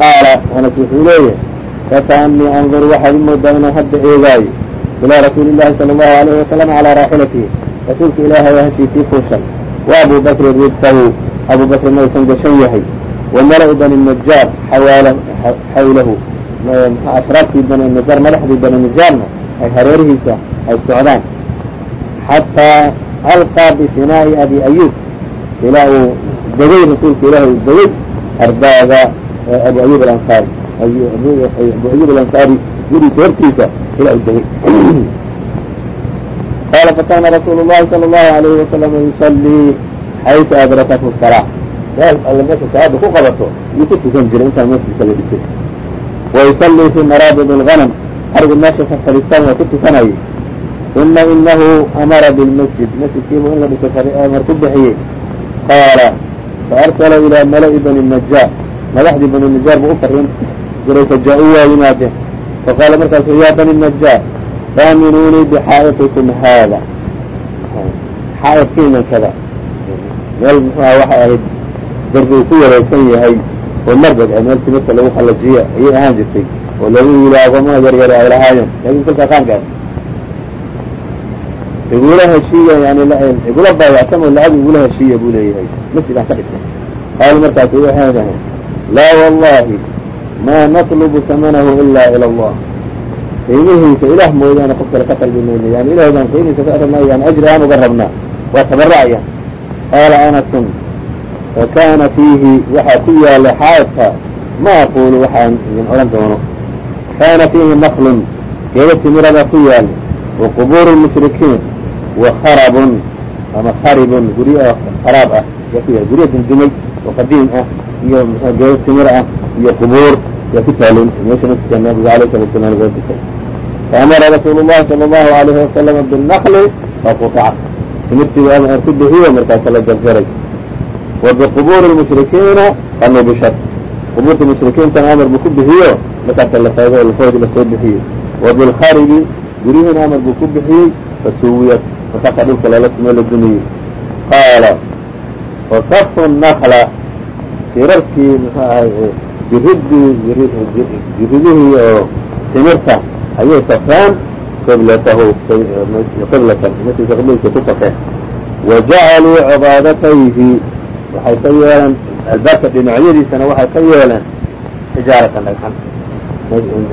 Qaala anas wuxuu leeyahay fakaanii andur waxaad u moodaa inaan hadda eegaayo ilaa rasuuli llahi sala allahu alayhi wasalam calaa raaxilatihi. Rasuulka ilaahay hashiisii fuushan wa abu bakrin ridfahu abu gashan yahay wa mala-u bani najaar xawlahu ashraaftii bani najaar madaxdii bani najaarna ay hareerihiisa ay socdaan. Xataa alqaa bifinaa'i abi ayub ilaa uu degay rasuulka ilaahi uu degay ardaaga abu ayub alansaari abu ayub alansaari guriisa hortiisa ilaa uu degay qaala fakana rasuulu llahi sala allahu alayhi wasalama yusallii xaysu adrakathu salaa meel alle salaada ku qabato yuu ku tukan jiray intaan masjidka la dhisay wa yusallii fii maraabid alganam arigu meesha ka fadhiistaan waa ku tukanayay uma inahu amara bilmasjid masjidkiibu in la dhiso amar ku bixiyey qaala faarsala ilaa mala-i bani najaar madaxdii bani najaar buu u fariin jiray fajaa-uu waa yimaadeen faqaala markaasu yaa bani najaar faaminuunii bixaa'iqikum haada. Xaa'idkiinan kada meel muxuuha waxay ahayd darbi uu ku wareegsan yahay oo marbad ah meel timirta lagu qallajiyo ayay ahaan jirtay oo lagu yili agoomada yaryare ay lahaayeen. Laakiin kolkaa qaankaas igula heshiiya yani igula baayactamo lacag igula heshiiya buu leeyahay. Masjid aan ka dhisnay qaalu markaasu waxay dhahay laa wallahi ma natlubu samanahu ila ila allah. Qiimihiisa ilaah mooyaane qof kale ka qalbi mayno yani ilahay baan qiimihiisa ka rabnaa yani ajri aan uga rabnaa. Waa tabara'aya qaala anasun fa kaana fiihi waxaa ku yaalla xaadka ma aquulu waxaan idin odhan doono. Kaana fiihi naqlun geeda timiradaa ku yaal wa qubuuru lmushrikiin kharabun ama kharibun guryo oo kharaab ah guryo dundumay oo qadiim ah iyo geeda timir ah iyo qubuur yaa ku taalin meesha naftiisa salatu salam loo dikay faamara rasuulu llahi sala allahu alayhi wasalama binaqli faquطacat timirtii waa ku bixiyo markaasa la jarjaray. Wa biqubuuri lmushrikiina fanubishat qubuurta mushrikiintana amar buu ku bixiyo markaasa la faago oo lafoodi la soo bixiyey wa bilkharibi guryihiina amar buu ku bixiyey fasuwiyat markaasa dhulka lala sumo la dumiyey qaala wakafu nakla tirarkii muxuu ahay jiridii jiridihii oo timirta ayay safreen qiblatahu qiblatan masiisa qibladiisa ku safreen wa jacaluu cibaadatayhi waxay ka yeeleen albaabka dhinacyadiisana waxay ka yeeleen xijaaratan dhagxan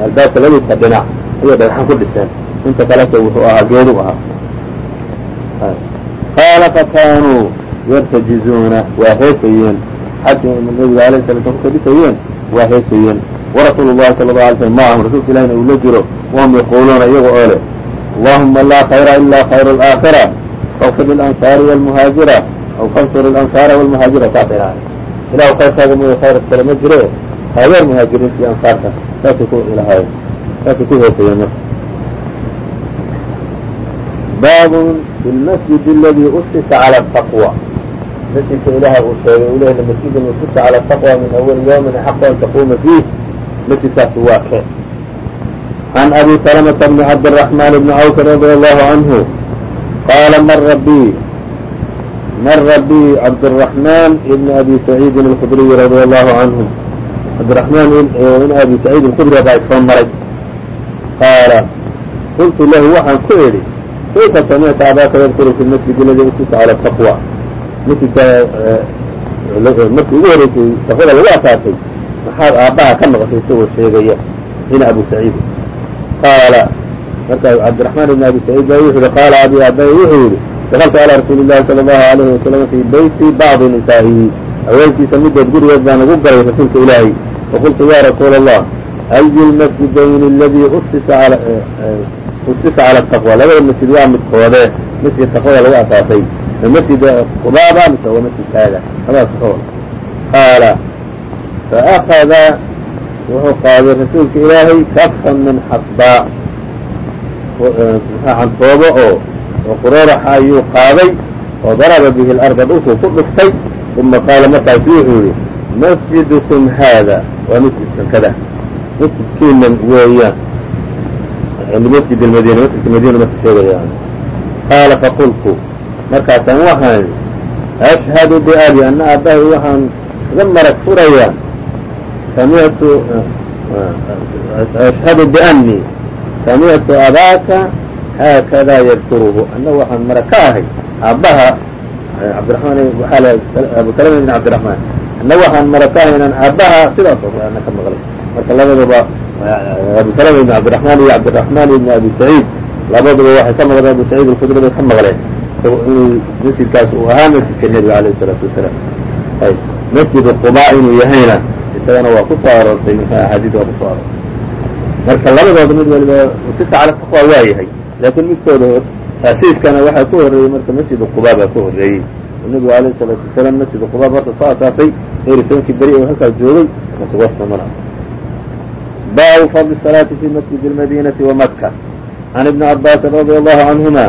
albaabka labadiisa dhinac ayay dhagxan ku dhiseen inta kalese wuxuu ahaa geedu ahaa qaala fakaanuu yartajizuuna waa heesayeen xagga nabiga alayh sala slam ka dhisayeen waa heesayeen warasuulu llahi sala allau alay slm maahum rasuulka ilahina uu la jiro wahum yaquuluuna iyaga oo leh allahuma laa khayra ila khayru alaakhira faqfir lilansaari walmuhaajira aw fansur ilansaara walmuhaajira saas ilahay ilahu khayrkaaga mooya khayr kale ma jire haageer muhaajiriinta iyo ansaarta saasay ku ilahaay saasay ku heesayeen marka baabun fi lmasjid aladii usisa cala ataqwa masjidka ilaahay uu sheegay uu leeyahy masjidun usisa cala ataqwa min awali yawmin axaqu an taquuma fiih masjidkaasi waa kee can abi salamata bni cabdiraxmaan bni cawf radia allahu canhu qaala mara bi mara bi cabdiraxmaan ibni abi saciidin alkhudriyi radia allahu canhu cabdiraxmaan ibn abi saciid alkhudri baa isoo maray qaala qultu lahu waxaan ku idhi kayfa samicta abaaka yadkuru fi masjid aladi usisa cala taqwa masjidka markii ugu horeysay taqwada lagu asaasay maxaad aabbaha ka noqotay isagoo sheegaya ina abu saciid qaala markaa cabdiraxmaan ibn abi saciid baa wuxu yihi qaala abi aabay wuxuu yihi dakaltu calaa rasuuli llahi sala allahu alayhi wasalam fii beyti bacdi nisaa'ihi haweenkiisa midood gurigeed baan ugu galay rasuulka ilaahay faqultu ya rasuula allah ayu lmasjidayni aladii usisa usisa cala taqwa labada masjid waa midkoode masjid taqwada lagu asaasay masjid qubaaba mise waa masjid kaaga labadaas xool qaala faakada wuxuu qaaday rasuulka ilaahay kafan min xasbaa cantoobo oo oo qurooraxa ayuu qaaday oo daraba bihi larda dhulkuu ku dhuftay uma qaala markaasu wuxuu yihi masjidukum haada waa masjidkan kada masjidkiinan weeyaan masjid madina masjidka madina marka sheegaya qaala faqultu markaasaan waxaan ashhadu biabi ana aabbahay waxaan ga marag furayaa samictu ashhadu bianii samictu abaaka haakadaa yadkuruhu anna waxaan marag ka ahay aabbaha cabdiramaan waxaa le abu salama ibn cabdiraxmaan anna waxaan marag ka ahay inaan aabbaha sidaas oo kale ana abu salama ibn cabdiraxmaan iyo cabdiraxmaan ibn abi saciid labaduba waxay ka maqleen abu saciid alkhudri bay ka maqleen. Inuu masjidkaas uu ahaa masjidka nebiga alayh isalaatu wasalaam. Ayb masjidu qubaa inuu yahayna isagana waa ku soo aroortay minka axaadiis waa ku soo aroortay. Marka labadooda mid waliba sisa cala taqwa waa yahay laakiin midkooda taasiiskana waxaa ku horreeyey marka masjidu qubaa baa ku horreeyey nebigu alayh isalaatu wasalaam masjidu qubaa horta soo asaasay eeri tobankii beri oo halkaas joogay masugastamana fadli salaati fi masjidi اlmadinati wa maka can ibni cabaasin radia allahu canhuma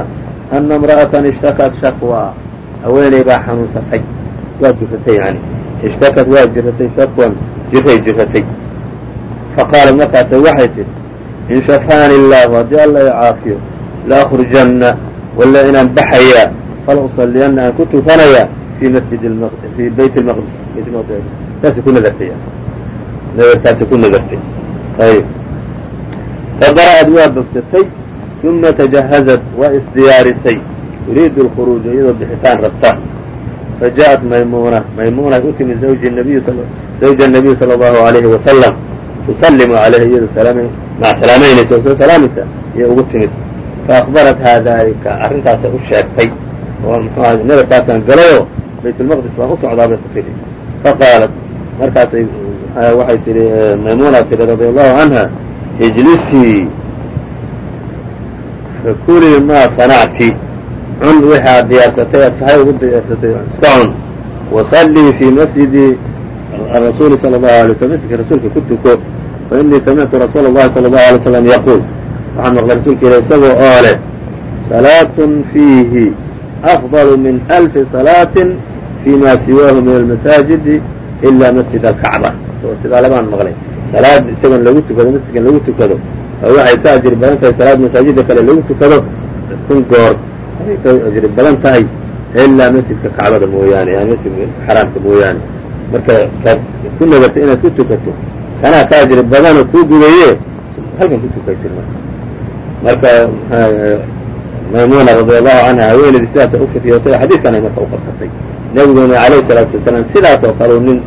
ana imra'atan ishtakat shakwa haweeney baa xanuunsatay waa jiratay yani ishtakat waa jiratay shakwan jiray jiratay faqaalat markaasay waxay tihi in shafaani illaahu haddii alla i caafiyo la akhrujanna walla inaan baxayaa fala usaliyanna aan ku tukanayaa fi masjid fi bayt lmaqdis bayt nadartay nadartaasi ku nadartay ayb fadara'ad waa bogsatay uma tajahazat waa isdiyaarisay turiidu lkhuruuja iyadoo bixitaan rabta fajaءat maymuna maymunay u timid zawja nabiy sala allahu alayhi wasalam tusallimu alayhi iyadoo macsalaameynaysa oo soo salaamaysa iyo ugu timid faakbarathaa dalika arrintaasay u sheegtay oo muxuu aha nadarkaasaan galayoo baytulmaqdis baan u socdaa bay ku waxay tihi maymuna tihi radia allahu canha ijlisii fakulii maa sanacti cun wixi aad diyaarsatay aad sahay ugu diyaarsatay iska cun wasallii fii masjidi rasuuli sala allahu alay slam masjidka rasuulka ku tuko fa inii samictu rasuula allahi sala allahu alay slam yaquul waxaan maqlay rasuulka ilah isagoo oo leh salaatun fiihi afdalu min alfi salaatin fi ma siwaahu min almasaajidi ilaa masjid alkacba oo sidaa labaan maqlay salaad isagan lagu tukado masjidkan lagu tukado oo waxay ka ajri badan tahay salaad masaajida kale lagu tukado kun goor ayay ka ajri badan tahay ilaa masjidka kacbada mooyaane masjidka xaraamka mooyaane marka kaad ku nagartay inaad ku tukato kanaa ka ajri badanoo kuu gudaye halkan ku tukaysid marka marka maymuna radi allahu canha haweeneydii sidaasa u fikiyootay xadiidkan ay marka u qabsatay nebiguna alayhi salaatu wasalaam sidaas oo kale nin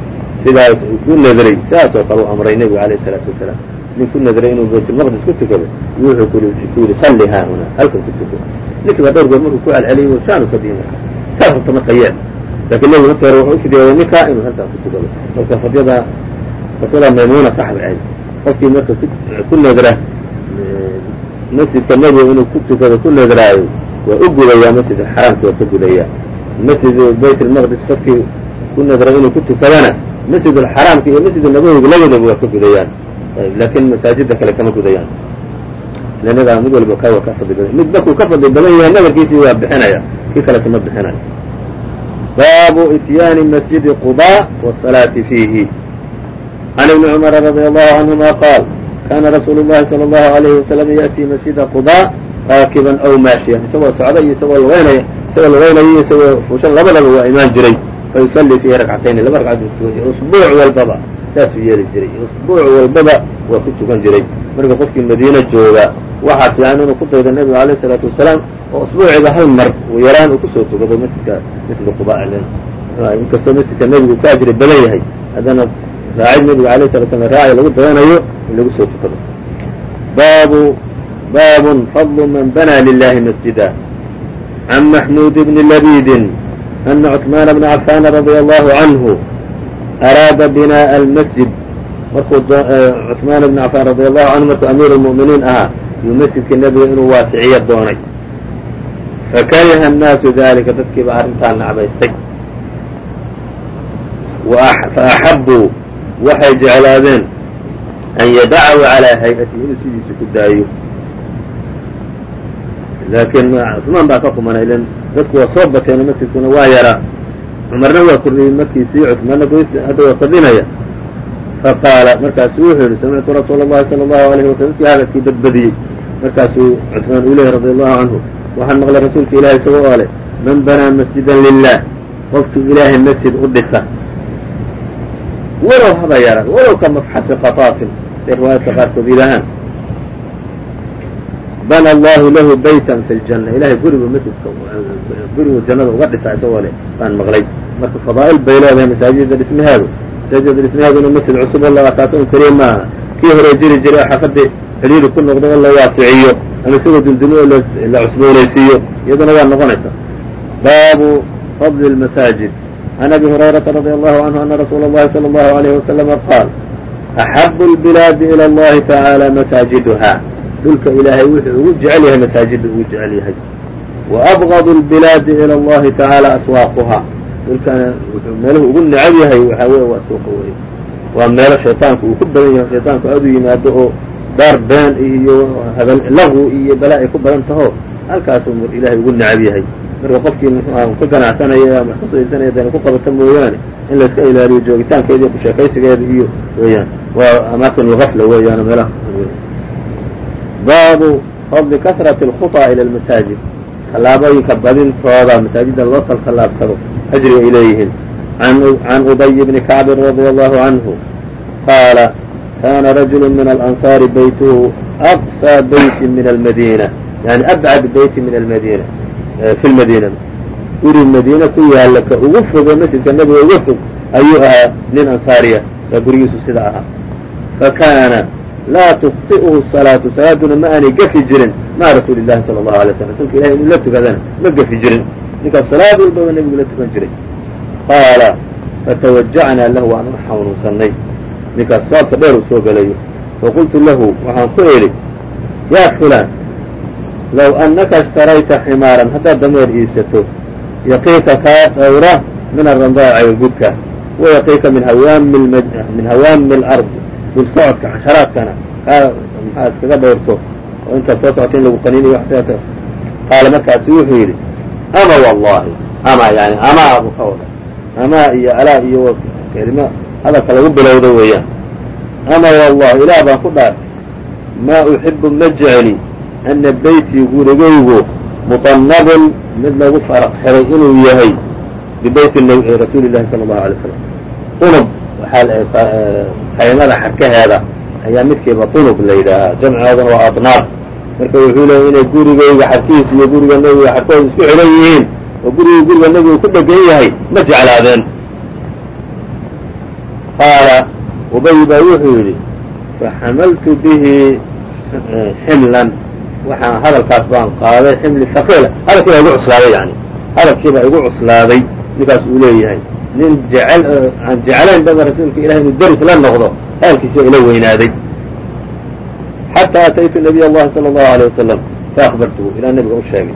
sidaas ku nadray sidaas oo kale u amray nebigu alayh salaatu wasalaam nin ku nadray inuu baytulmaqdis ku tukado wuxuu ku yihi salli haahuna halkan ku tuko ninkii baa dhowr goor markuu ku celceliyay shaanu ka diin marka saas rabta marka yeel laakiin nebigu marka hore wuxuu ufidiyooday ninka inuu halkan ku tukado marka fadyada fadyada maymuna sax bay ahayd qofkii marka ku nadra masjidka nebiga inuu ku tukado ku nadraayo waa u gudayaa masjid xaraamki waa ka gudayaa masjid bayt lmaqdis qofkii ku nadray inuu ku tukadana masjid alxaraamka iyo masjid nabawiga labadaba waa ka gudayaan. Laakiin masaajida kale kama gudayaan. Lenadaa mid walba ka ka fadli badan. Mid markuu ka fadli badan yahay nadarkiisii waa bixinaya. Kii kale kama bixinayo baabu ityaani masjidi quba wsalaati fiihi. Can ibni cumara radia allahu canhuma qaal kana rasuulu llahi sala allahu alayhi wasalam ya'tii masjida quba raakiban aw maashiyan. Isagoo socda iyo isagoo lugeynaya isagoo lugeynaya iyo isagoo fuushan labadaba waa imaan jiray fayusallii fiihi rakcatayni laba ragcad buu tukan jiray usbuuc walbaba saasuu yeeli jiray. Usbuuc walbaba waa ku tukan jiray. Marka qofkii madiine jooga waxaa fiican inuu ku daydo nebiga alayh isalaatu wasalaam oo usbuuciga hal mar uu yaraan uu ku soo tukado masjidka masjida quba inkastoo masjidka nebigu ka ajri badan yahay. Haddana raacid nebiga alayh salatu slam raaci lagu dayanayo in lagu soo tukado baabu baabun fadlu man banaa lilahi masjida. Can maxmuud bni labidin ana cثmaan bna cafaan radia allahu canhu araada binaaءa almasjid markuu cuثmaan bna cafaan radia allahu canhu markuu amiir اlmu'miniin ahaa yuu masjidkii nebiga inuu waasiciyo doonay fakariha الnaasu dalika dadkiiba arrintaa nacbaystay faaxabuu waxay jeclaadeen an yadacahu calىa hay-atihi inuu sidiisa ku daayo laakiin cuثmaan baa ka kumanay len dadku waa soo bateeno masjidkuna waa yaraa cumarna waa kordhiyey markiisii cuثmaanna hadda waa kordhinaya faqaala markaasu wuxuu yihi samictu rasuula اllahi salى اllahu alayh waslam dadkii hadalkii badbadiyey markaasuu cuثmaan uu lehy radi allahu canhu waxaan maqlay rasuulka ilahi isagoo oo leh man banaa masjidan lilah qofkii ilaahay masjid u dhisa walow haba yaraan walow ka mafxasi qataafin say riwaayadka qaarkood yidhaahaan bana allahu lahu baytan fi ljanna ilahay gurigu masjidka gurigu jannada uga dhisa isagoo le baan maqlay. Marka fadaa'il bay leedahay masaajidda dhismaheedu masaajidda dhismaheeduna masjid cusub oo la asaasun keliya maaha kii hore jiri jiray oo xaafadda xidhiiri ku noqdo oo la waasiciyo ama isagoo dulduli oo la cusboonaysiiyo. Iyaduna waa noqonaysa. Baabu fadli lmasaajid can abi hurayrata radi allahu canhu ana rasuula allahi sala allahu alayhi wasalama qaal axabu lbilaadi ila allahi tacaala masaajiduha dhulka ilaahay wuxuu ugu jecel yahay masaajidda ugu jecel yahay wa abgadu اlbilaadi ilى اllahi tacaala aswaaquha dhulkana wuxuu meeluhu ugu necab yahay waxaa weye waa suuqa wey waa meelo shayطaanku uu ku badan yahay shayطaanku aad u yimaado oo daar been iyo habal laqwi iyo bala ay ku badan taho halkaasuu ilaahay ugu necab yahay marka qofkii muxuuha ka ganacsanaya ama kusaydsanaya dana ku qabata mooyaane in layska ilaaliyo joogitaankeeda iyo kusheekaysigeeda iyo weeyaan waa amaakin lgafla weeyaan meelaha baabu fadli kasrati alkhutaa ila almasaajid tallaabooyinka badintooda masaajidda loo taltallaabsado ajriga ay leeyihiin can uday bni kacbin radia allahu canhu qaala kana rajulu min alansaari baytuhu aqsaa beyti min almadiina yani abcad beyti min almadiina fi lmadiina guri madiina ku yaalla ka ugu fogo masjidka nabiga uga fog ayuu ahaa nin ansaariya waa sida ahaa fa kaana laa tukطi'uhu salaatu salaaduna ma aanay gefi jirin maca rasuuli llahi sala allahu alay slam rasuulka ilahi inuu la tukadana ma gefi jirin ninkaas salaad walbaba nebigu la tukan jiray qaala fatawajacnaa lahu waan u xanuunsanay ninkaas saabka dheer uu soo gelayo faqultu lahu waxaan ku idhi yaa fulaan low annaka ishtarayta ximaaran haddaad dameer iibsato yaqiika kaa dhowra min arandaaci gudka wa yaqiika min hawaami min hawaami alardi dul socodka casharaadkana maxaa iskaga dhowrto oo intaad soo socota in lagu qaniinayo qaala markaasu wuxuu yidhi ama wallahi ama yani amaa buu ka wada amaa iyo alaa iyo kelimo hadalka lagu bilowdo weeyaan. Ama wallahi ilaah baan ku dhaar maa uxibu ma jecli ana beytii gurigaygu muطannabun mid lagu faraq xiray inuu yahay bibeyti rasuuli llahi sala allahu alay slam unub waxaa kaymada xarkaheeda ayaa midkiiba unub la yidhaahaa jamceeduna waa adnaab marka wuxuu leeyay inay gurigayga xarkihiisa iyo guriga nebiga xarkooda isku xidhan yihiin oo guriga guriga nebigu ku dhegan yahay ma jeclaadeen qaala ubay baa wuxuu yidhi faxamaltu bihi ximlan waxaan hadalkaas baan qaaday ximli saqiila hadalkii baa igu cuslaaday yani hadalkii baa igu cuslaaday ninkaas uu leeyahay nin jecel aan jeclayn baba rasuulka ilahi inuu deris la noqdo hadalkiisi baa ila weynaaday. Xataa ataytu nabiy allahi sala allahu alay wasalam faakbartuhu ilaa nebiga u sheegay.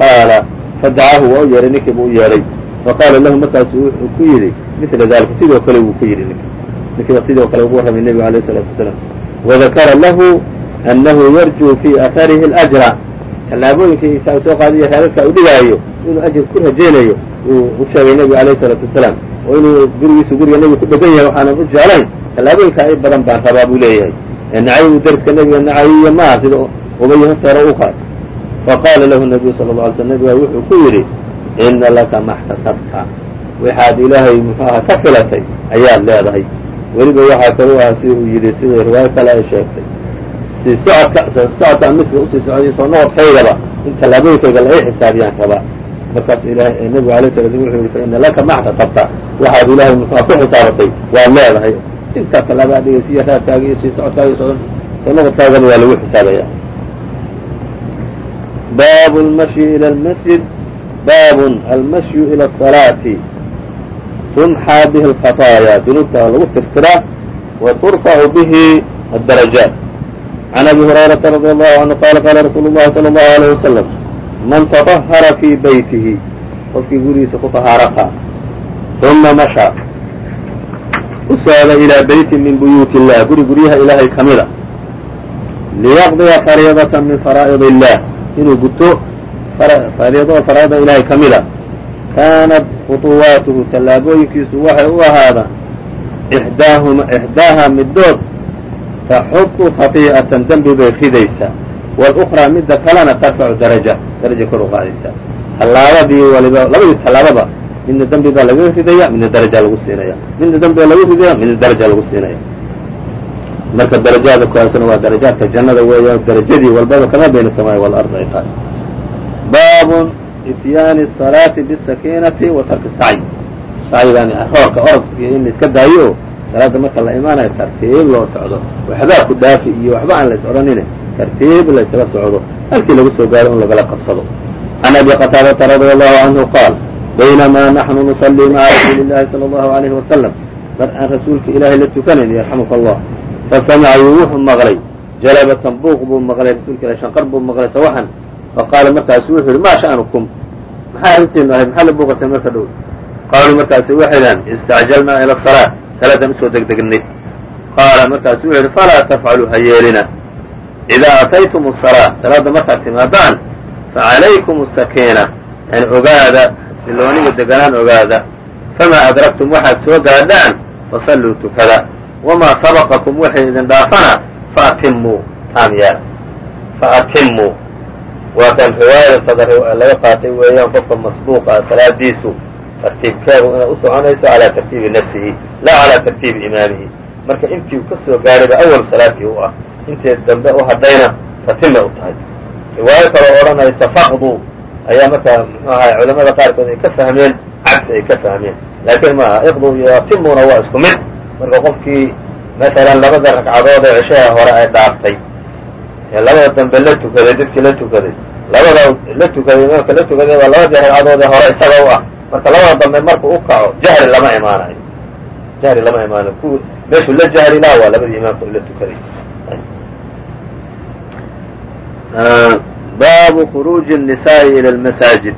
Qaala fadacaahu waa u yeehay ninkii buu u yeedhay. Faqaala lahu markaasu wuxuu ku yidhi mila dalika sidoo kale wuu ku yidhi ninki ninkiiba sidoo kale ugu warramay nebigu alayh isalaatu wasalaam. Wadakara lahu annahu yarjuu fii aaharihi اlajra tallaabooyinkii isaa soo qaadiyo reerarka u dhigaayo inuu ajir ku rajaynayo uu u sheegay nebigu alayh isalaatu wasalaam oo inuu gurigiisu guriga nebiga ku dhegan yahay waxaanan u jeclayn tallaabooyinka ay badan baan rabaa buu leeyahay. Nacaybu dariska nebiga nacayiya maaha sida ubay horteera u qaat faqaala lahu nabiyu sala la alay sl nebiga wuxuu ku yidhi ina laka maxtasabta waxaad ilaahay muxuu aha ka filatay ayaad leedahay. Weliba waxaa kale u aha si uu yidhi sida riwaayo kale ay sheegtay. Si socodka socodka midka u sii socday soo noqodkaygaba in tallaabooyinkayga la xisaabiyaan rabaa markaas ilahay nebigu alay sala wuxuu yidhi fa ina laka maxtasabta waxaad ilaahay muxuha ku xisaabatay. Waad leedahay. Intaa tallaabaa dhigaysiiyo raadkaaga iyo sii socodkaaga iyo soo noqodkaagaba waa lagu xisaabaya. Baabu lmashyi ila lmasjid baabun almashyu ila asalaati tumxaa bihi alkhataayaa dunuubta lagu tirtiraa. Wa turfacu bihi addarajaat. Can abi hurayrata radi allahu canhu qaala qaala rasuulu llahi sala allahu alayh wasalam man taطahara fii beytihi qofkii gurigiisa ku tahaaro qaa uma masha u socda ilaa beytin min buyuuti illah guri guryaha ilaahay ka mida liyaqdiya fariidatan min faraa'id illah inuu guto fariidada faraa'ida ilaahay ka mida kaanat khuطuwaatuhu tallaabooyinkiisu waxay u ahaadaan ixdaahuma ixdaaha middood taxudu khatii'atan dembi bay ridaysaa wاlأkraa midda kalena tarfacu daraja daraja kor u qaadaysaa tallaabadii waliba labadii tallaababa midna dambi baa laga ridaya midna daraja lagu siinaya. Midna dambi baa laga ridaya midna daraja lagu siinaya. Marka darajaada kuwaasna waa darajaadka jannada weeya darajadii walbaba kama bayna asamaa'i waalardi ay tahay. Baabun ityaani salaati bisakiinati wa tarki sacyi. Sacyigani roorka orodkiyo in la iska daayo salaada marka la imaanayo tartiib loo socdo. Waxbaa ku dhaafi iyo waxba aan la is odhanine tartiib laysaga socdo. Halkii lagu soo gaaro in lagala qabsado. Can abi qataadata radia allahu canhu qaal baynamaa naxnu nusalii maca rasuuli llahi sala allahu alayhi wasalam dar aan rasuulka ilaahay la tukanayn yarxamuka allah fasamicayuu wuxuu maqlay. Jalabatan buuq buu maqlay rasuulka ilahi shanqar buu maqlay sawaxan. Faqaala markaasu wuxuu yihi maa sha'nukum maxaa arrintiinu ahayd maxaa la buuqatay marka dhow? Qaaluu markaasu waxay dhahan istacjalnaa ila asalaa salaadaan u soo degdegnay. Qaala markaasu wuxuu yihi falaa tafcaluu ha yeelina idaa ataytum asalaa salaadda markaad timaadaan facalaykum asakiina yani ogaada silooniga deganaan ogaada famaa adraktum waxaad soo gaadhaan fasalluu tukada wamaa sabaqakum waxay idin dhaafana faatimmuu taam yaalla faatimmuu waa kan riwaayada laga qaatay weeyaan qofka masbuuqa salaadiisu tartiibkeedu inay u soconayso calaa tartiibi nafsihi laa calaa tartiibi imaamihi marka intii uu ka soo gaarayba awal salaatii u ah intee dambe u hadhayna tatimay u tahay. Riwaayo kaloo odhanaysa faqdu ayaa markaa muxuu ahay culamada qaarkood ay ka fahmeen cagsi ay ka fahmeen. Laakiin maaha iqdu iyo atimuna waa isku mid. Marka qofkii masalan labada ragcadood ee cishaha hore ay dhaaftay ee labada dambe la tukaday dadkii la tukaday labada la tukaday imaamka la tukaday baa labadii ragcadood ee hore isaga u ah. Marka labada dambe marku u kaco jahri lama imaanayo. Jahri lama imaanayo. Ku meeshuu la jahri laha waa labadii imaamka la tukaday baabu khuruuji الnisaءi ilى اlmasaajid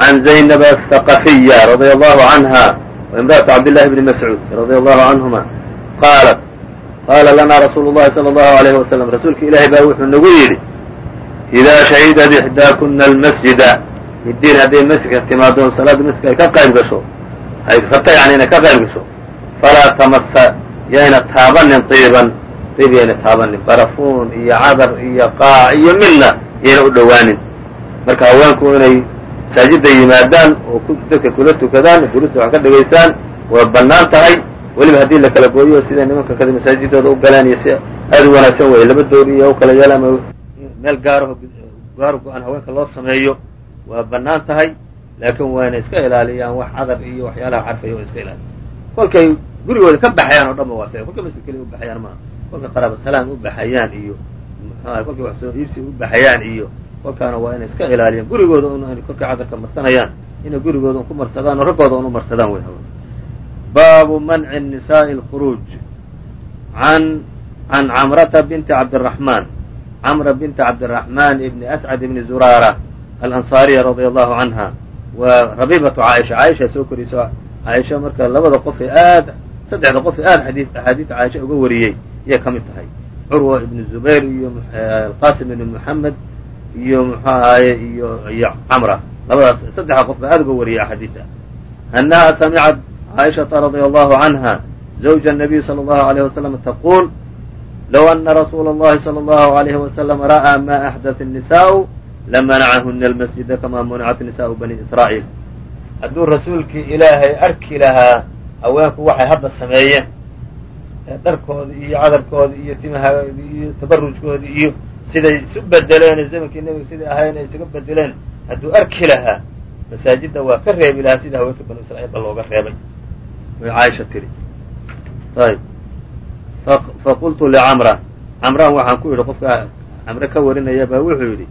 can zaynab aلthaqafiya radia allahu canha وامرأة cabdاللahi bni mascuud radia allahu canهuma qaalat qaala lanaa rasuulu llahi salى allahu alayh wasalam rasuulka ilaahay baa wuxuu nagu yidhi idaa shahidat ixdaakuna almasjida midiin hadday masjidka timaado salaada masjidka ay ka qayb gasho ay rabta yani inay ka qayb gasho falaa tamasa yayna taabanin iiban iib yayna taabanin barafuun iyo cadar iyo qaac iyo midna yayna u dhowaanin. Marka haweenku inay masaajidda yimaadaan oo dadka kula tukadaan durusta wax ka dhigaysaan waa bannaan tahay. Weliba haddii la kala gooyo sida nimanka kada masaajidooda u galaan iyo si aad u wanaagsan weeye laba doori iyo u kala yaal ama meel gaaraho gaaro go'aan haweenka loo sameeyo waa bannaan tahay. Laakiin waa inay iska ilaaliyaan wax cadar iyo waxyaalaha carfaya waa iska ilaaliya kolkay gurigooda ka baxayaan oo dhan waa se kolkay masjid keliya u baxayaan maaha kolka qaraabo salaam u baxayaan iyo mxuaha kolkay iibsi u baxayaan iyo kolkaana waa inay iska ilaaliyaan gurigooda un kolkay casarka marsanayaan inay gurigooda ku marsadaan oo raggooda un u marsadaan wey baabu manci nisaa'i alkhuruuj an can camrata binti cabdiraxmaan camra binti cabdiraxmaan ibni ascad ibni zuraara alansaariya radia allahu canha waa rabibatu caaisha caaishaa soo koriysa caaisha marka labada qof ee aad saddexda qof ee aad xadiis axaadiista caaisha uga wariyey ayay ka mid tahay curwa ibnu zubayr iyo alqasim ibni moxamed iyo muxuu ahaaye iyo iyo camra labadaas saddexda qof baa aad uga wariyay axaadiista annaha samicad caaishaةa radia allahu canha zawja الnabiy salى اllahu عalيyه wasalam taquul low ana rasuula اllahi salى اllahu عalayhi wasalam ra'aa ma axdat الnisaءu lamanacahuna almasjida kama munacat nisaءu bani israa'iil hadduu rasuulkii ilaahay arki lahaa haweenku waxay hadda sameeyeen dharkooda iyo cadarkooda iyo timahaoodi iyo tabarujkooda iyo siday isu bedeleen zamankii nebiga siday ahayn ay isuga bedeleen hadduu arki lahaa masaajidda waa ka reebi lahaa sida haweenka banu israa'iil ba looga reebay. Way caaisha tiri. Ayb faqultu licamra camran waxaan ku yidhi qofka camre ka warinaya baa wuxuu yidhi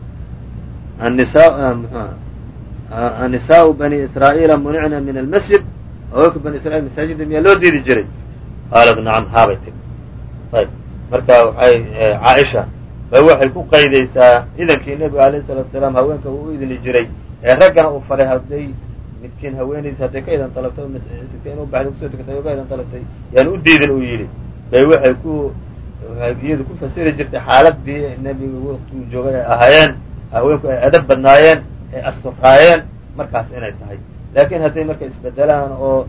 annisaau bani israa'iila municna min almasjid. Haweenka bani israiil masaajidda miyaa loo diidi jiray qaalat nacam haabay tiri ayb. Marka waxay caaisha ba waxay ku qaydaysaa idankii nebiga alayh salaatu salaam haweenka uu u idni jiray ee raggana uu faray hadday midkiin haweenaysa hadday ka idan dalabtay in u baxday ku soo tukatay oo ka idan dalabtay yaan u diidin uu yidhi. Bay waxay ku iyadu ku fasiri jirtay xaaladii nebiga waqtiguu joogay ay ahaayeen haweenku ay adab badnaayeen ay asturaayeen markaas inay tahay. Laakiin hadday marka isbedelaan oo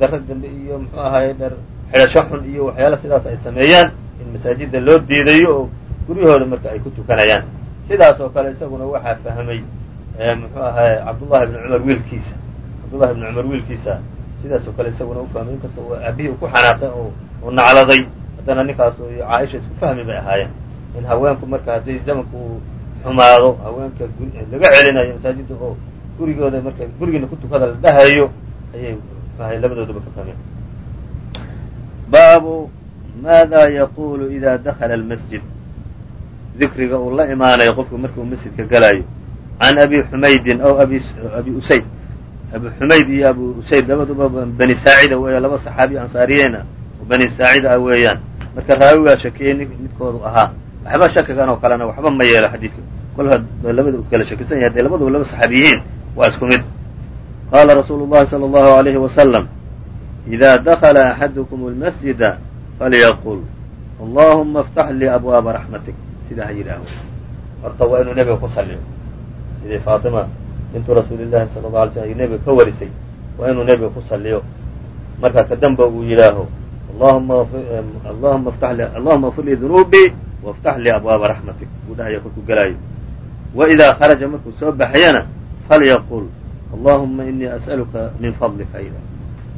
darro dambe iyo muxuu ahaaye xidhasho xun iyo waxyaala sidaas ay sameeyaan in masaajidda loo diidayo oo guryahooda marka ay ku tukanayaan. Sidaas oo kale isaguna waxaa fahmay muxuu ahaye cabdullahi bni cumar wiilkiisa. Cabdullahi bni cumar wiilkiisa. Sidaas oo kale isaguna u fahmay inkastoo aabihii ku xanaaqay oo u nacladay haddana ninkaas iyo caaisha isku fahmi bay ahaayeen. In haweenku marka hadday zamanku uu xumaado haweenka laga celinayo masaajidda oo gurigooda marka gurigiina ku tukada la dhahayo ayay ahay labadoodaba ka fahmeen baabu maada yaqulu ida dakala almasjid dikriga uu la imaanayo qofku markuu masjidka galayo can abi xumaydin aw abi usayd abi xumayd iyo abu usayd labaduba bani saacida weeya laba saxaabiyo ansaariyeen ah oo bani saacida ah weeyaan marka raawigaa shakiyey midkoodu ahaa waxba shakigan oo kalena waxba ma yeelo xadiidka kol hadba labada u kala shakisan yahay hadday labaduba laba saxaabi yihiin waa isku mid rasuulu llahi sala allahu alayhi wasalam ida dakala axadukum almasjida falyaqul allahuma aftax lii abwaaba raxmatik sidaa ha yidhaaho horta waa inuu nebiga ku saliyo sidii faatima bintu rasuuli llahi sala la alay slam ay nebiga ka warisay waa inuu nebiga ku saliyo marka ka damba uu yidhaaho allahuma afir lii dunuubii waftax lii abwaaba raxmatik buu dhahaya kolkuu gelaayo wa idaa kharaja markuu soo baxayana falyaqul allahuma inii as'aluka min fadlika ila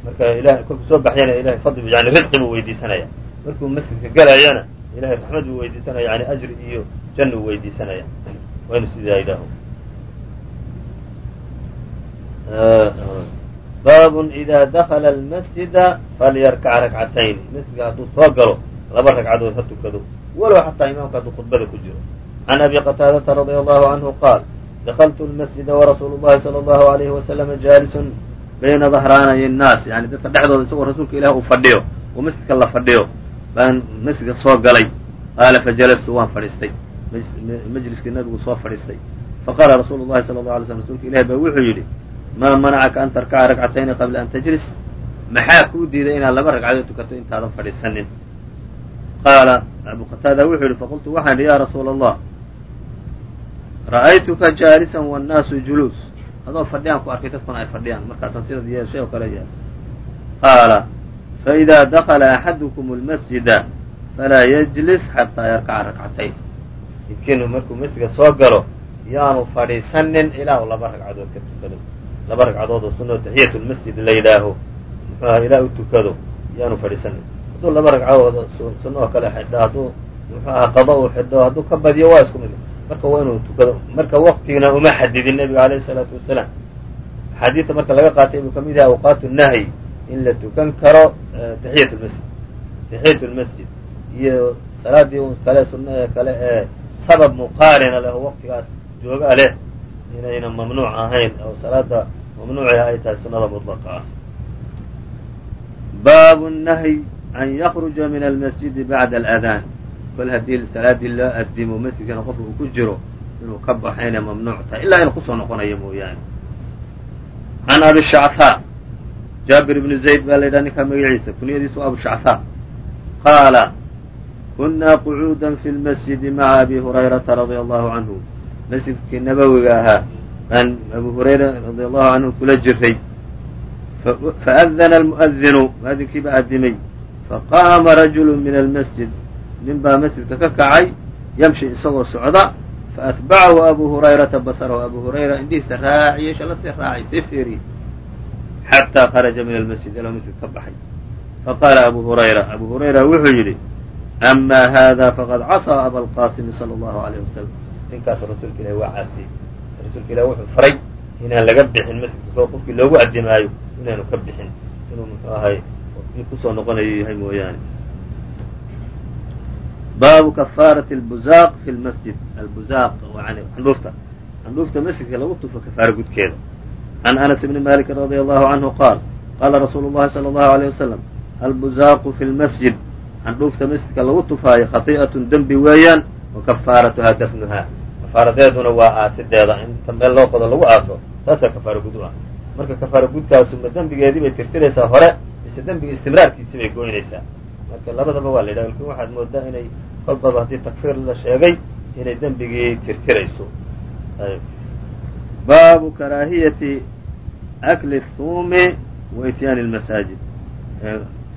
marka ilahay kolkuu soo baxyana ilahay fadli yani risqi buu weydiisanaya. Markuu masjidka gelayana ilahay raxmad buu weydiisanaya yani ajri iyo janna uu weydiisanaya. Waa inu sidaa yidhaaho baabun idaa dakala almasjida falyarkac rakcatayn. Masjidka hadduu soo galo laba ragcadood ha tukado. Walow xataa imaamka hadduu khudbada ku jiro. Can abi qataadata radia allahu canhu qaal dakaltu lmasjida warasuulu llahi sala allahu alayhi wasalama jaalisun bayna dahraanay nnaas yani dadka dhexdooda isagoo rasuulka ilaah uu fadhiyo oo masjidka la fadhiyo baan masjidka soo galay qaala fajalastu waan fadhiistay majliskii nabigu soo fadhiistay faqaala rasuulu llahi sala allahu alay slm rsulka ilahi baa wuxuu yidhi maa manacaka an tarkaca ragcatayni qabla an tajlis maxaa kuu diiday inaad laba ragcadood tukato intaadan fadhiisanin qaala abu qataada wuxuu yidhi faqultu waxaan idhi ya rasuula allah ra'aytuka jaalisan wannaasu juluus adoo fadhiyaan ku arkay dadkuna ay fadhiyaan. Markaasaan sidaad yeeshay oo kale yahay. Qaala faidaa dakala axadukum lmasjida falaa yajlis xataa yarkaca rakcatayn. Midkiinu markuu masjidka soo galo yaanu fadhiisanin ilaa uu laba ragcadood ka tukado. Laba ragcadood oo sunao taxiyat lmasjid la yidhaaho. Muxuuha ilaa u tukado yaanu fadhiisanin. Hadduu laba ragcadood sunno kale xidho hadduu muxuu aha qado xidho hadduu ka badiyo waa isku mid marka waa inuu tukado. Marka waktigina uma xadidin nebiga alayhi salaatu wasalaam. Axaadiidta marka laga qaatay inuu ka mid yahay awqaatu nahyi in la tukan karo taxiyat lmasjid taxiyat lmasjid iyo salaadii kale sunna ee kale ee sabab muqaarina leh oo waqtigaas jooga leh inayna mamnuuc ahayn oo salaada mamnuuciha ay tahay sunnada mudlaqa ah baabu nahyi an yakruja min almasjidi bacda aladaan kol haddii salaadii loo adimo masjidkana qofka uu ku jiro inuu ka baxayna mamnuuc tahay ilaa inuu ku soo noqonayo mooyaane can abi shachaa jaabir ibni zayd baa la yidhaha ninkaa magaciisa kunyadiisu abu shachaa qaala kunaa qucuuda fi lmasjidi maca abi hurayrata radia allahu canhu masjidkii nabowiga ahaa baan abu hurayra radia allahu canhu kula jiray faadana almu'adinu mu'adinkii baa adimay faqaama rajulu min almasjid nin baa masjidka ka kacay yamshi isagoo socda faatbacahu abu hurayrata basarahu abu hurayra indhihiisa raaciyey shala sii raacay sii fiiriyey xataa kharaja min almasjid ilaa masjid ka baxay. Faqaala abu hurayra abu hurayra wuxuu yidhi ama hada faqad casaa aba alqaasimi sala allahu alayh wasalam ninkaas rasuulka ilahi waa caasiyey. Rasuulka ilahi wuxuu faray inaan laga bixin masjidka qofkii loogu adimaayo inaanu ka bixin. Inuu muxuu ahay ku soo noqonayo yahay mooyaane baabu kafaarati lbuzaaq fi lmasjid albuzaaq candhuufta candhuufta masjidka lagu tufo kafaara gudkeeda. Can anas bni maliki radia allahu canhu qaal qaala rasuulu llahi sala allahu aleyh wasalam albuzaaqu fi lmasjid candhuufta masjidka lagu tufaayo khati'atun dembi weeyaan wa kafaaratuhaa dafnuhaa. Kafaaradeeduna waa aasideeda. Inta meel loo qodo lagu aaso taasaa kafaara gud u ah. Marka kafaara gudkaasu ma dembigeedii bay tirtiraysaa hore mise dembiga istimraarkiisii bay goynaysaa? Marka labadaba waa la yidhaha laakiin waxaad moodaa inay kolbaba haddii takfiir la sheegay inay dembigii tirtirayso. Baabu karaahiyati akli thuumi wa ityaani lmasaajid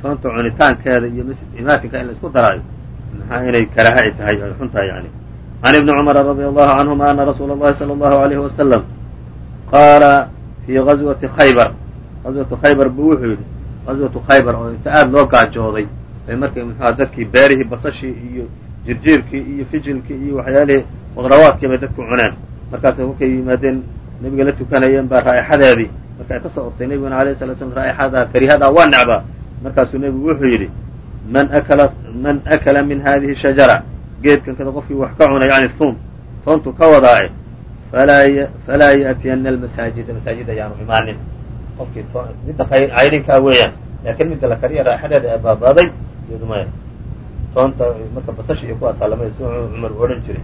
toonta cunitaankeeda iyo imaatinka in la isku daraayo maxaa inay karaaha ay tahay ay xun tahay yani can ibni cumara radia allahu canhuma ana rasuula اllahi salى allahu alayhi wasalam qaala fii gazwati khaybar gazwatu khaybar buu wuxuu yidhi gazwatu khaybar oo inta aada loo bay markay muxuha dadkii beerihii basashii iyo jirjiirkii iyo fijilkii iyo waxyaalihii qudrawaadkii bay dadku cuneen. Markaas kolkay yimaadeen nebiga la tukanayeen baa raa'ixadeedii. Marka ay ka soo ortay nebiguna alayh sala slam raa'ixadaa karihadaa waa necbaa markaasuu nebigu wuxuu yidhi man akala man akala min hadihi shajara. Geedkan kada qofkii wax ka cunay yani thum toontu ka wadaaye falaa ya'tiyana almasaajida masaajid ayaanu imaanin. Qofkii midda caydhinkaa weeyaan. Laakiin midda la kariya raaxadeeda ee baabaaday iyadu maya toonta marka basasha iyo kuwaasaa lamay si cumar odhan jiray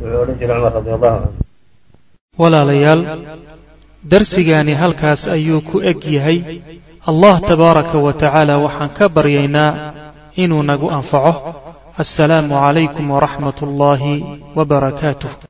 wuxuu odhan jiray cumar radi allahu canhu walaalayaal darsigaani halkaas ayuu ku eg yahay allah tabaaraka wa tacaala waxaan ka baryaynaa inuu nagu anfaco assalaamu calaykum waraxmat ullaahi wa barakaatuh